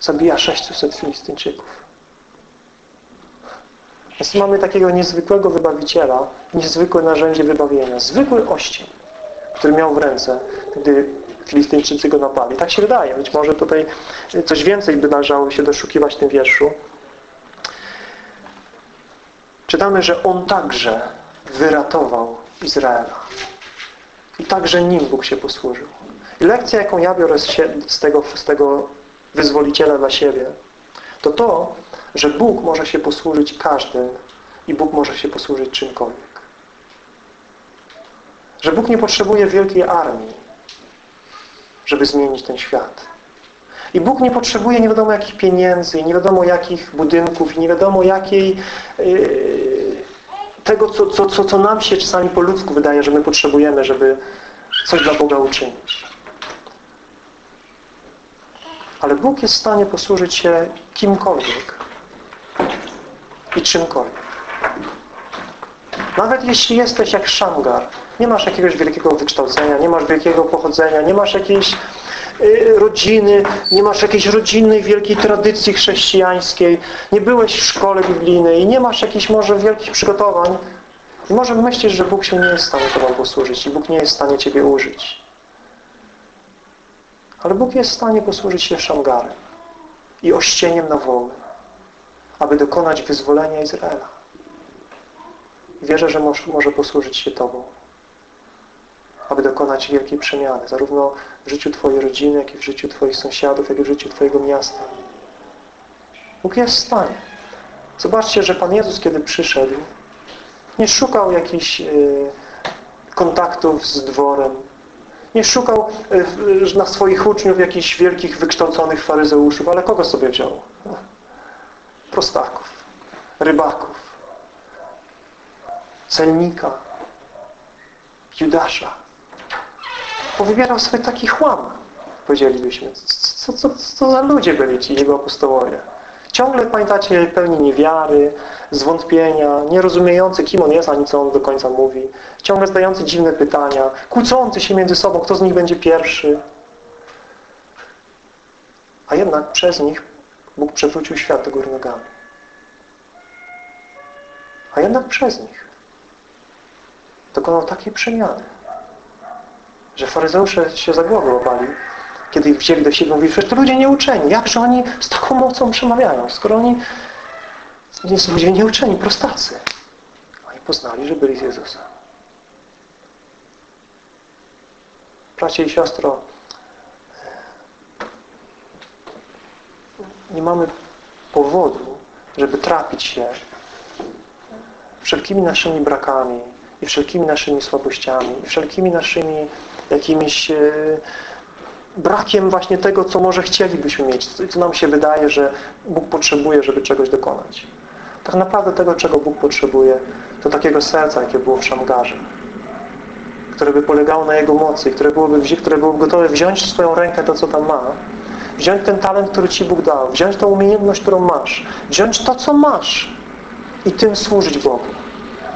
zabija 600 Filistyńczyków. Więc mamy takiego niezwykłego wybawiciela, niezwykłe narzędzie wybawienia, zwykły oścień, który miał w ręce, gdy Filistyńczycy go napali. Tak się wydaje. Być może tutaj coś więcej by należało się doszukiwać w tym wierszu. Czytamy, że On także wyratował Izraela. I także nim Bóg się posłużył. I lekcja, jaką ja biorę z tego, z tego wyzwoliciela dla siebie, to to, że Bóg może się posłużyć każdym i Bóg może się posłużyć czymkolwiek. Że Bóg nie potrzebuje wielkiej armii, żeby zmienić ten świat. I Bóg nie potrzebuje nie wiadomo jakich pieniędzy, nie wiadomo jakich budynków, nie wiadomo jakiej yy, tego, co, co, co, co nam się czasami po ludzku wydaje, że my potrzebujemy, żeby coś dla Boga uczynić. Ale Bóg jest w stanie posłużyć się kimkolwiek i czymkolwiek. Nawet jeśli jesteś jak Szamgar, nie masz jakiegoś wielkiego wykształcenia, nie masz wielkiego pochodzenia, nie masz jakiejś y, rodziny, nie masz jakiejś rodzinnej wielkiej tradycji chrześcijańskiej, nie byłeś w szkole biblijnej nie masz jakichś może wielkich przygotowań i może myślisz, że Bóg się nie jest w stanie Tobą posłużyć i Bóg nie jest w stanie Ciebie użyć. Ale Bóg jest w stanie posłużyć się Szamgarem i ościeniem na woły, aby dokonać wyzwolenia Izraela. Wierzę, że może posłużyć się Tobą, aby dokonać wielkiej przemiany, zarówno w życiu Twojej rodziny, jak i w życiu Twoich sąsiadów, jak i w życiu Twojego miasta. Bóg jest w stanie. Zobaczcie, że Pan Jezus, kiedy przyszedł, nie szukał jakichś y, kontaktów z dworem, nie szukał y, na swoich uczniów jakichś wielkich, wykształconych faryzeuszów, ale kogo sobie wziął? Prostaków, rybaków, celnika, Judasza. Powybierał sobie taki chłam, powiedzielibyśmy. Co, co, co za ludzie byli ci jego apostołowie? Ciągle, pamiętacie, pełni niewiary, zwątpienia, nierozumiejący, kim on jest, ani co on do końca mówi. Ciągle zadający dziwne pytania, kłócący się między sobą, kto z nich będzie pierwszy. A jednak przez nich Bóg przewrócił świat do góry nogami. A jednak przez nich dokonał takiej przemiany, że faryzeusze się za głowę łapali, kiedy ich wzięli do siebie, mówili, że to ludzie nieuczeni. Jakże oni z taką mocą przemawiają, skoro oni nie są ludzie nieuczeni, prostacy. Oni poznali, że byli z Jezusem. Bracie i siostro, nie mamy powodu, żeby trapić się wszelkimi naszymi brakami i wszelkimi naszymi słabościami i wszelkimi naszymi jakimiś e, brakiem właśnie tego, co może chcielibyśmy mieć, co nam się wydaje, że Bóg potrzebuje, żeby czegoś dokonać. Tak naprawdę tego, czego Bóg potrzebuje, to takiego serca, jakie było w Szamgarze, które by polegało na Jego mocy, które byłoby, które byłoby gotowe wziąć w swoją rękę to, co tam ma, wziąć ten talent, który Ci Bóg dał, wziąć tą umiejętność, którą masz, wziąć to, co masz i tym służyć Bogu.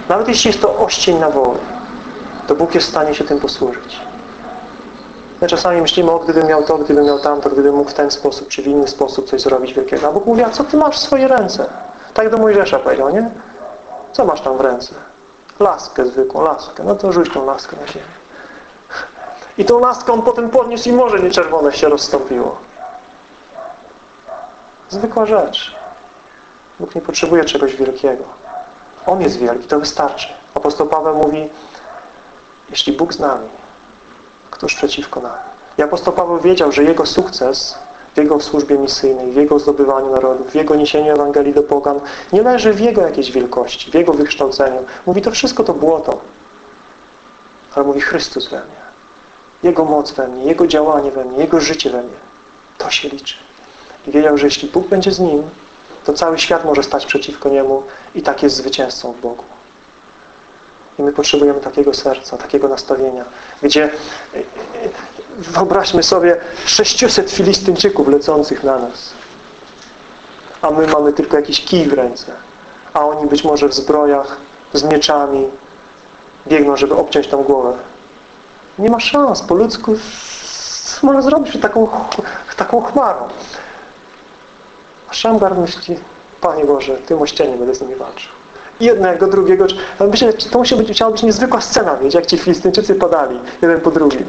Nawet jeśli jest to oścień na woły, to Bóg jest w stanie się tym posłużyć. My czasami myślimy, o gdybym miał to, gdybym miał tamto, gdybym mógł w ten sposób, czy w inny sposób coś zrobić wielkiego. A Bóg mówi, a co Ty masz w swoje ręce? Tak do Mojżesza powiedział, nie? Co masz tam w ręce? Laskę zwykłą, laskę. No to rzuć tą laskę na ziemię. I tą laskę on potem podniósł i morze nie czerwone się rozstąpiło. Zwykła rzecz. Bóg nie potrzebuje czegoś wielkiego. On jest wielki, to wystarczy. Apostoł Paweł mówi, jeśli Bóg z nami, któż przeciwko nam? I apostoł Paweł wiedział, że jego sukces w jego służbie misyjnej, w jego zdobywaniu narodów, w jego niesieniu Ewangelii do pogan nie leży w jego jakiejś wielkości, w jego wykształceniu. Mówi, to wszystko to błoto. Ale mówi Chrystus we mnie. Jego moc we mnie, Jego działanie we mnie, Jego życie we mnie. To się liczy. I wiedział, że jeśli Bóg będzie z nim, to cały świat może stać przeciwko Niemu i tak jest zwycięzcą w Bogu. I my potrzebujemy takiego serca, takiego nastawienia, gdzie wyobraźmy sobie 600 Filistyńczyków lecących na nas, a my mamy tylko jakiś kij w ręce, a oni być może w zbrojach, z mieczami biegną, żeby obciąć tam głowę. Nie ma szans po ludzku można zrobić taką, taką chmarą. Szamgar myśli, Panie Boże, Tym ościeniem będę z nimi walczył. I jednego, drugiego. Myślę, to musi być, musiała być niezwykła scena, wiecie, jak ci Filistyńczycy padali, jeden po drugim.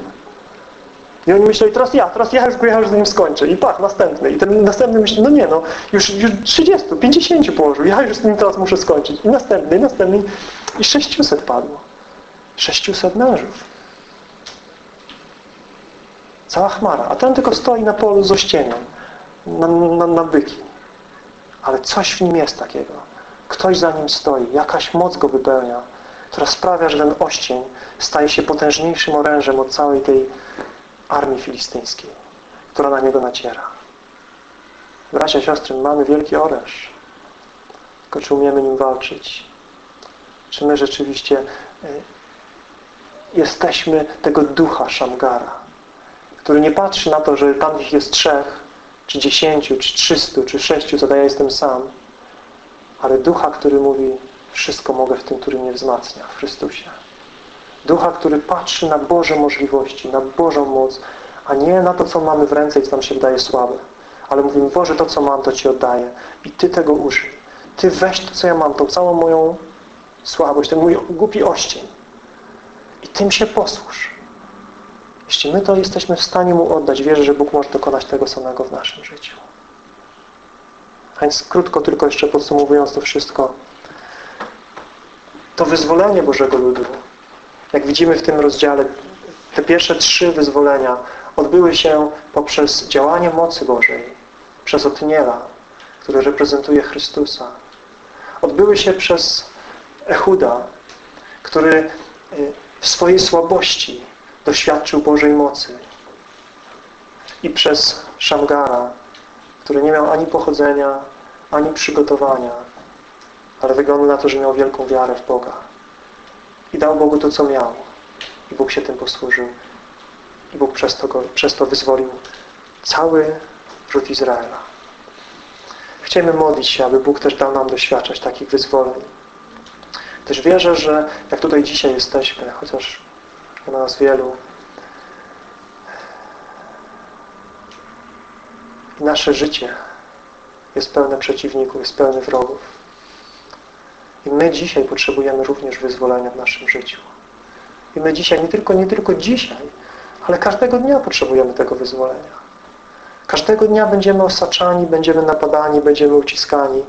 I oni myśleli, teraz ja, teraz ja już, ja już z nim skończę. I patrz, następny. I ten następny myśli, no nie no, już, już 30, 50 położył, ja już z nim teraz muszę skończyć. I następny, i następny. I 600 padło. 600 mężów. Cała chmara. A ten tylko stoi na polu z ościeniem. Na, na, na byki ale coś w nim jest takiego. Ktoś za nim stoi, jakaś moc go wypełnia. która sprawia, że ten oścień staje się potężniejszym orężem od całej tej armii filistyńskiej, która na niego naciera. Bracia, siostry, mamy wielki oręż. Tylko czy umiemy nim walczyć? Czy my rzeczywiście y, jesteśmy tego ducha Szamgara, który nie patrzy na to, że tam ich jest trzech, czy dziesięciu, czy trzystu, czy sześciu, co ja jestem sam, ale ducha, który mówi wszystko mogę w tym, który mnie wzmacnia, w Chrystusie. Ducha, który patrzy na Boże możliwości, na Bożą moc, a nie na to, co mamy w ręce i co nam się wydaje słabe. Ale mówimy, Boże, to, co mam, to Ci oddaję. I Ty tego użyj. Ty weź to, co ja mam, tą całą moją słabość, ten mój głupi oścień. I tym się posłuż. Jeśli my to jesteśmy w stanie Mu oddać, wierzę, że Bóg może dokonać tego samego w naszym życiu. A więc krótko tylko jeszcze podsumowując to wszystko, to wyzwolenie Bożego Ludu, jak widzimy w tym rozdziale, te pierwsze trzy wyzwolenia odbyły się poprzez działanie mocy Bożej, przez Otniela, który reprezentuje Chrystusa. Odbyły się przez Echuda, który y, w swojej słabości doświadczył Bożej mocy. I przez Szamgara, który nie miał ani pochodzenia, ani przygotowania, ale wygląda na to, że miał wielką wiarę w Boga. I dał Bogu to, co miał. I Bóg się tym posłużył. I Bóg przez to, go, przez to wyzwolił cały ród Izraela. Chcemy modlić się, aby Bóg też dał nam doświadczać takich wyzwoleń. Też wierzę, że jak tutaj dzisiaj jesteśmy, chociaż nas wielu, nasze życie jest pełne przeciwników, jest pełne wrogów. I my dzisiaj potrzebujemy również wyzwolenia w naszym życiu. I my dzisiaj, nie tylko, nie tylko dzisiaj, ale każdego dnia potrzebujemy tego wyzwolenia. Każdego dnia będziemy osaczani, będziemy napadani, będziemy uciskani.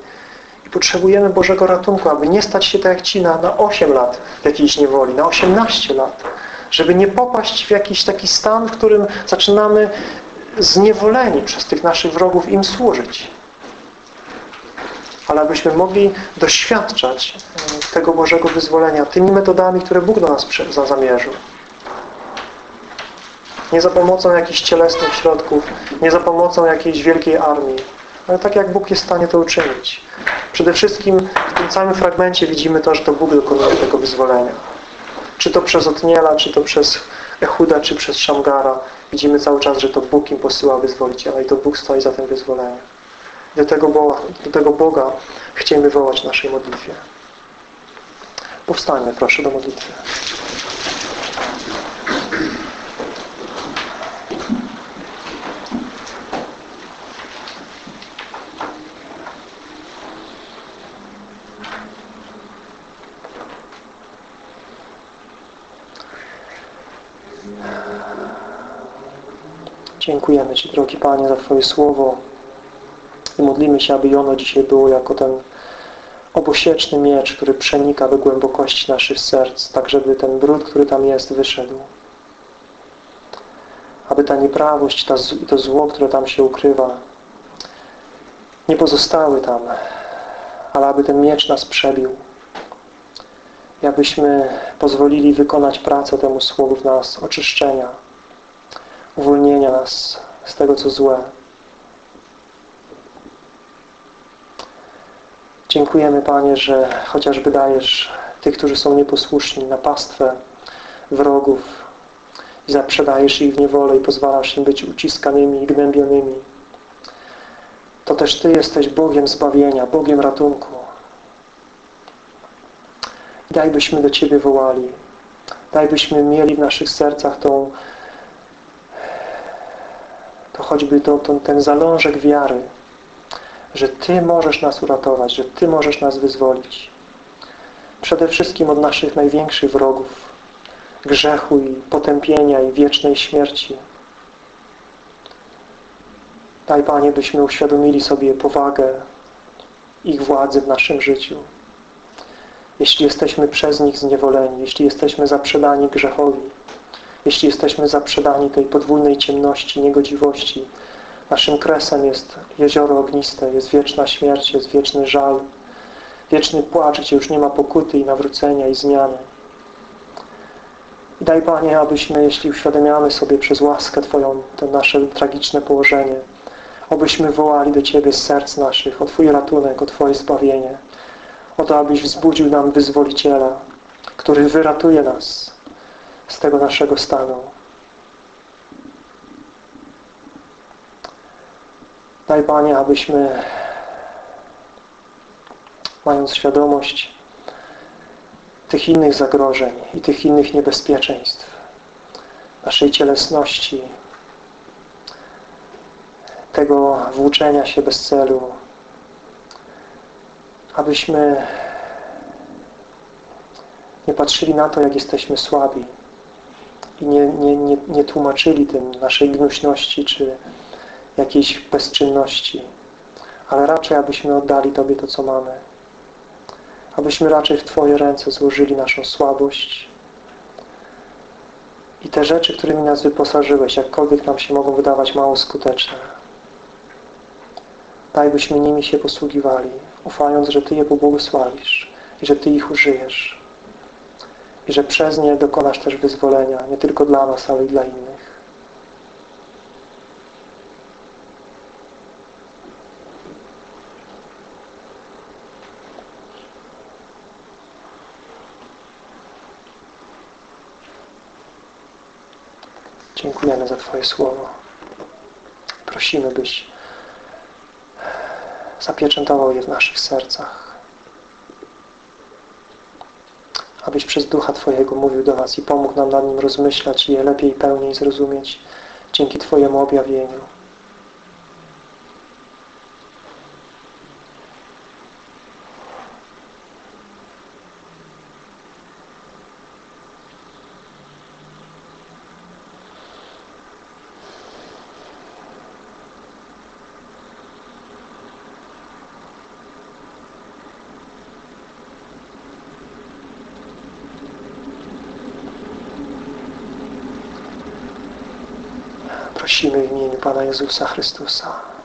I potrzebujemy Bożego ratunku, aby nie stać się tak jak ci na, na 8 lat jakiejś niewoli, na 18 lat. Żeby nie popaść w jakiś taki stan, w którym zaczynamy zniewoleni przez tych naszych wrogów im służyć ale abyśmy mogli doświadczać tego Bożego wyzwolenia tymi metodami, które Bóg do nas zamierzył. Nie za pomocą jakichś cielesnych środków, nie za pomocą jakiejś wielkiej armii, ale tak jak Bóg jest w stanie to uczynić. Przede wszystkim w tym całym fragmencie widzimy to, że to Bóg dokonuje tego wyzwolenia. Czy to przez Otniela, czy to przez Echuda, czy przez Szamgara. Widzimy cały czas, że to Bóg im posyła wyzwoliciela i to Bóg stoi za tym wyzwoleniem. Do tego Boga, do tego Boga chcemy wołać w naszej modlitwie. Powstańmy proszę do modlitwy. Dziękujemy Ci, drogi Panie, za Twoje słowo. I modlimy się, aby ono dzisiaj było jako ten obosieczny miecz, który przenika do głębokości naszych serc, tak żeby ten brud, który tam jest, wyszedł. Aby ta nieprawość i to zło, które tam się ukrywa, nie pozostały tam, ale aby ten miecz nas przebił. I abyśmy pozwolili wykonać pracę temu słowu w nas, oczyszczenia, uwolnienia nas z tego, co złe. Dziękujemy Panie, że chociażby dajesz tych, którzy są nieposłuszni na pastwę wrogów i zaprzedajesz ich w niewolę i pozwalasz im być uciskanymi i gnębionymi. To też Ty jesteś Bogiem zbawienia, Bogiem ratunku. Daj byśmy do Ciebie wołali. Daj byśmy mieli w naszych sercach tą to choćby to, to, ten zalążek wiary, że Ty możesz nas uratować, że Ty możesz nas wyzwolić. Przede wszystkim od naszych największych wrogów, grzechu i potępienia i wiecznej śmierci. Daj Panie, byśmy uświadomili sobie powagę ich władzy w naszym życiu. Jeśli jesteśmy przez nich zniewoleni, jeśli jesteśmy zaprzedani grzechowi, jeśli jesteśmy zaprzedani tej podwójnej ciemności, niegodziwości, Naszym kresem jest jezioro ogniste, jest wieczna śmierć, jest wieczny żal, wieczny płacz, gdzie już nie ma pokuty i nawrócenia i zmiany. I daj Panie, abyśmy, jeśli uświadamiamy sobie przez łaskę Twoją to nasze tragiczne położenie, abyśmy wołali do Ciebie z serc naszych o Twój ratunek, o Twoje zbawienie, o to, abyś wzbudził nam wyzwoliciela, który wyratuje nas z tego naszego stanu. Daj Panie, abyśmy mając świadomość tych innych zagrożeń i tych innych niebezpieczeństw, naszej cielesności, tego włóczenia się bez celu, abyśmy nie patrzyli na to, jak jesteśmy słabi i nie, nie, nie, nie tłumaczyli tym naszej gnuśności czy jakiejś bezczynności, ale raczej abyśmy oddali Tobie to, co mamy. Abyśmy raczej w Twoje ręce złożyli naszą słabość i te rzeczy, którymi nas wyposażyłeś, jakkolwiek nam się mogą wydawać mało skuteczne. Daj, byśmy nimi się posługiwali, ufając, że Ty je pobłogosławisz i że Ty ich użyjesz i że przez nie dokonasz też wyzwolenia, nie tylko dla nas, ale i dla innych. Dziękujemy za Twoje słowo. Prosimy, byś zapieczętował je w naszych sercach. Abyś przez Ducha Twojego mówił do nas i pomógł nam nad nim rozmyślać i je lepiej i pełniej zrozumieć dzięki Twojemu objawieniu. Prosimy w imieniu Pana Jezusa Chrystusa.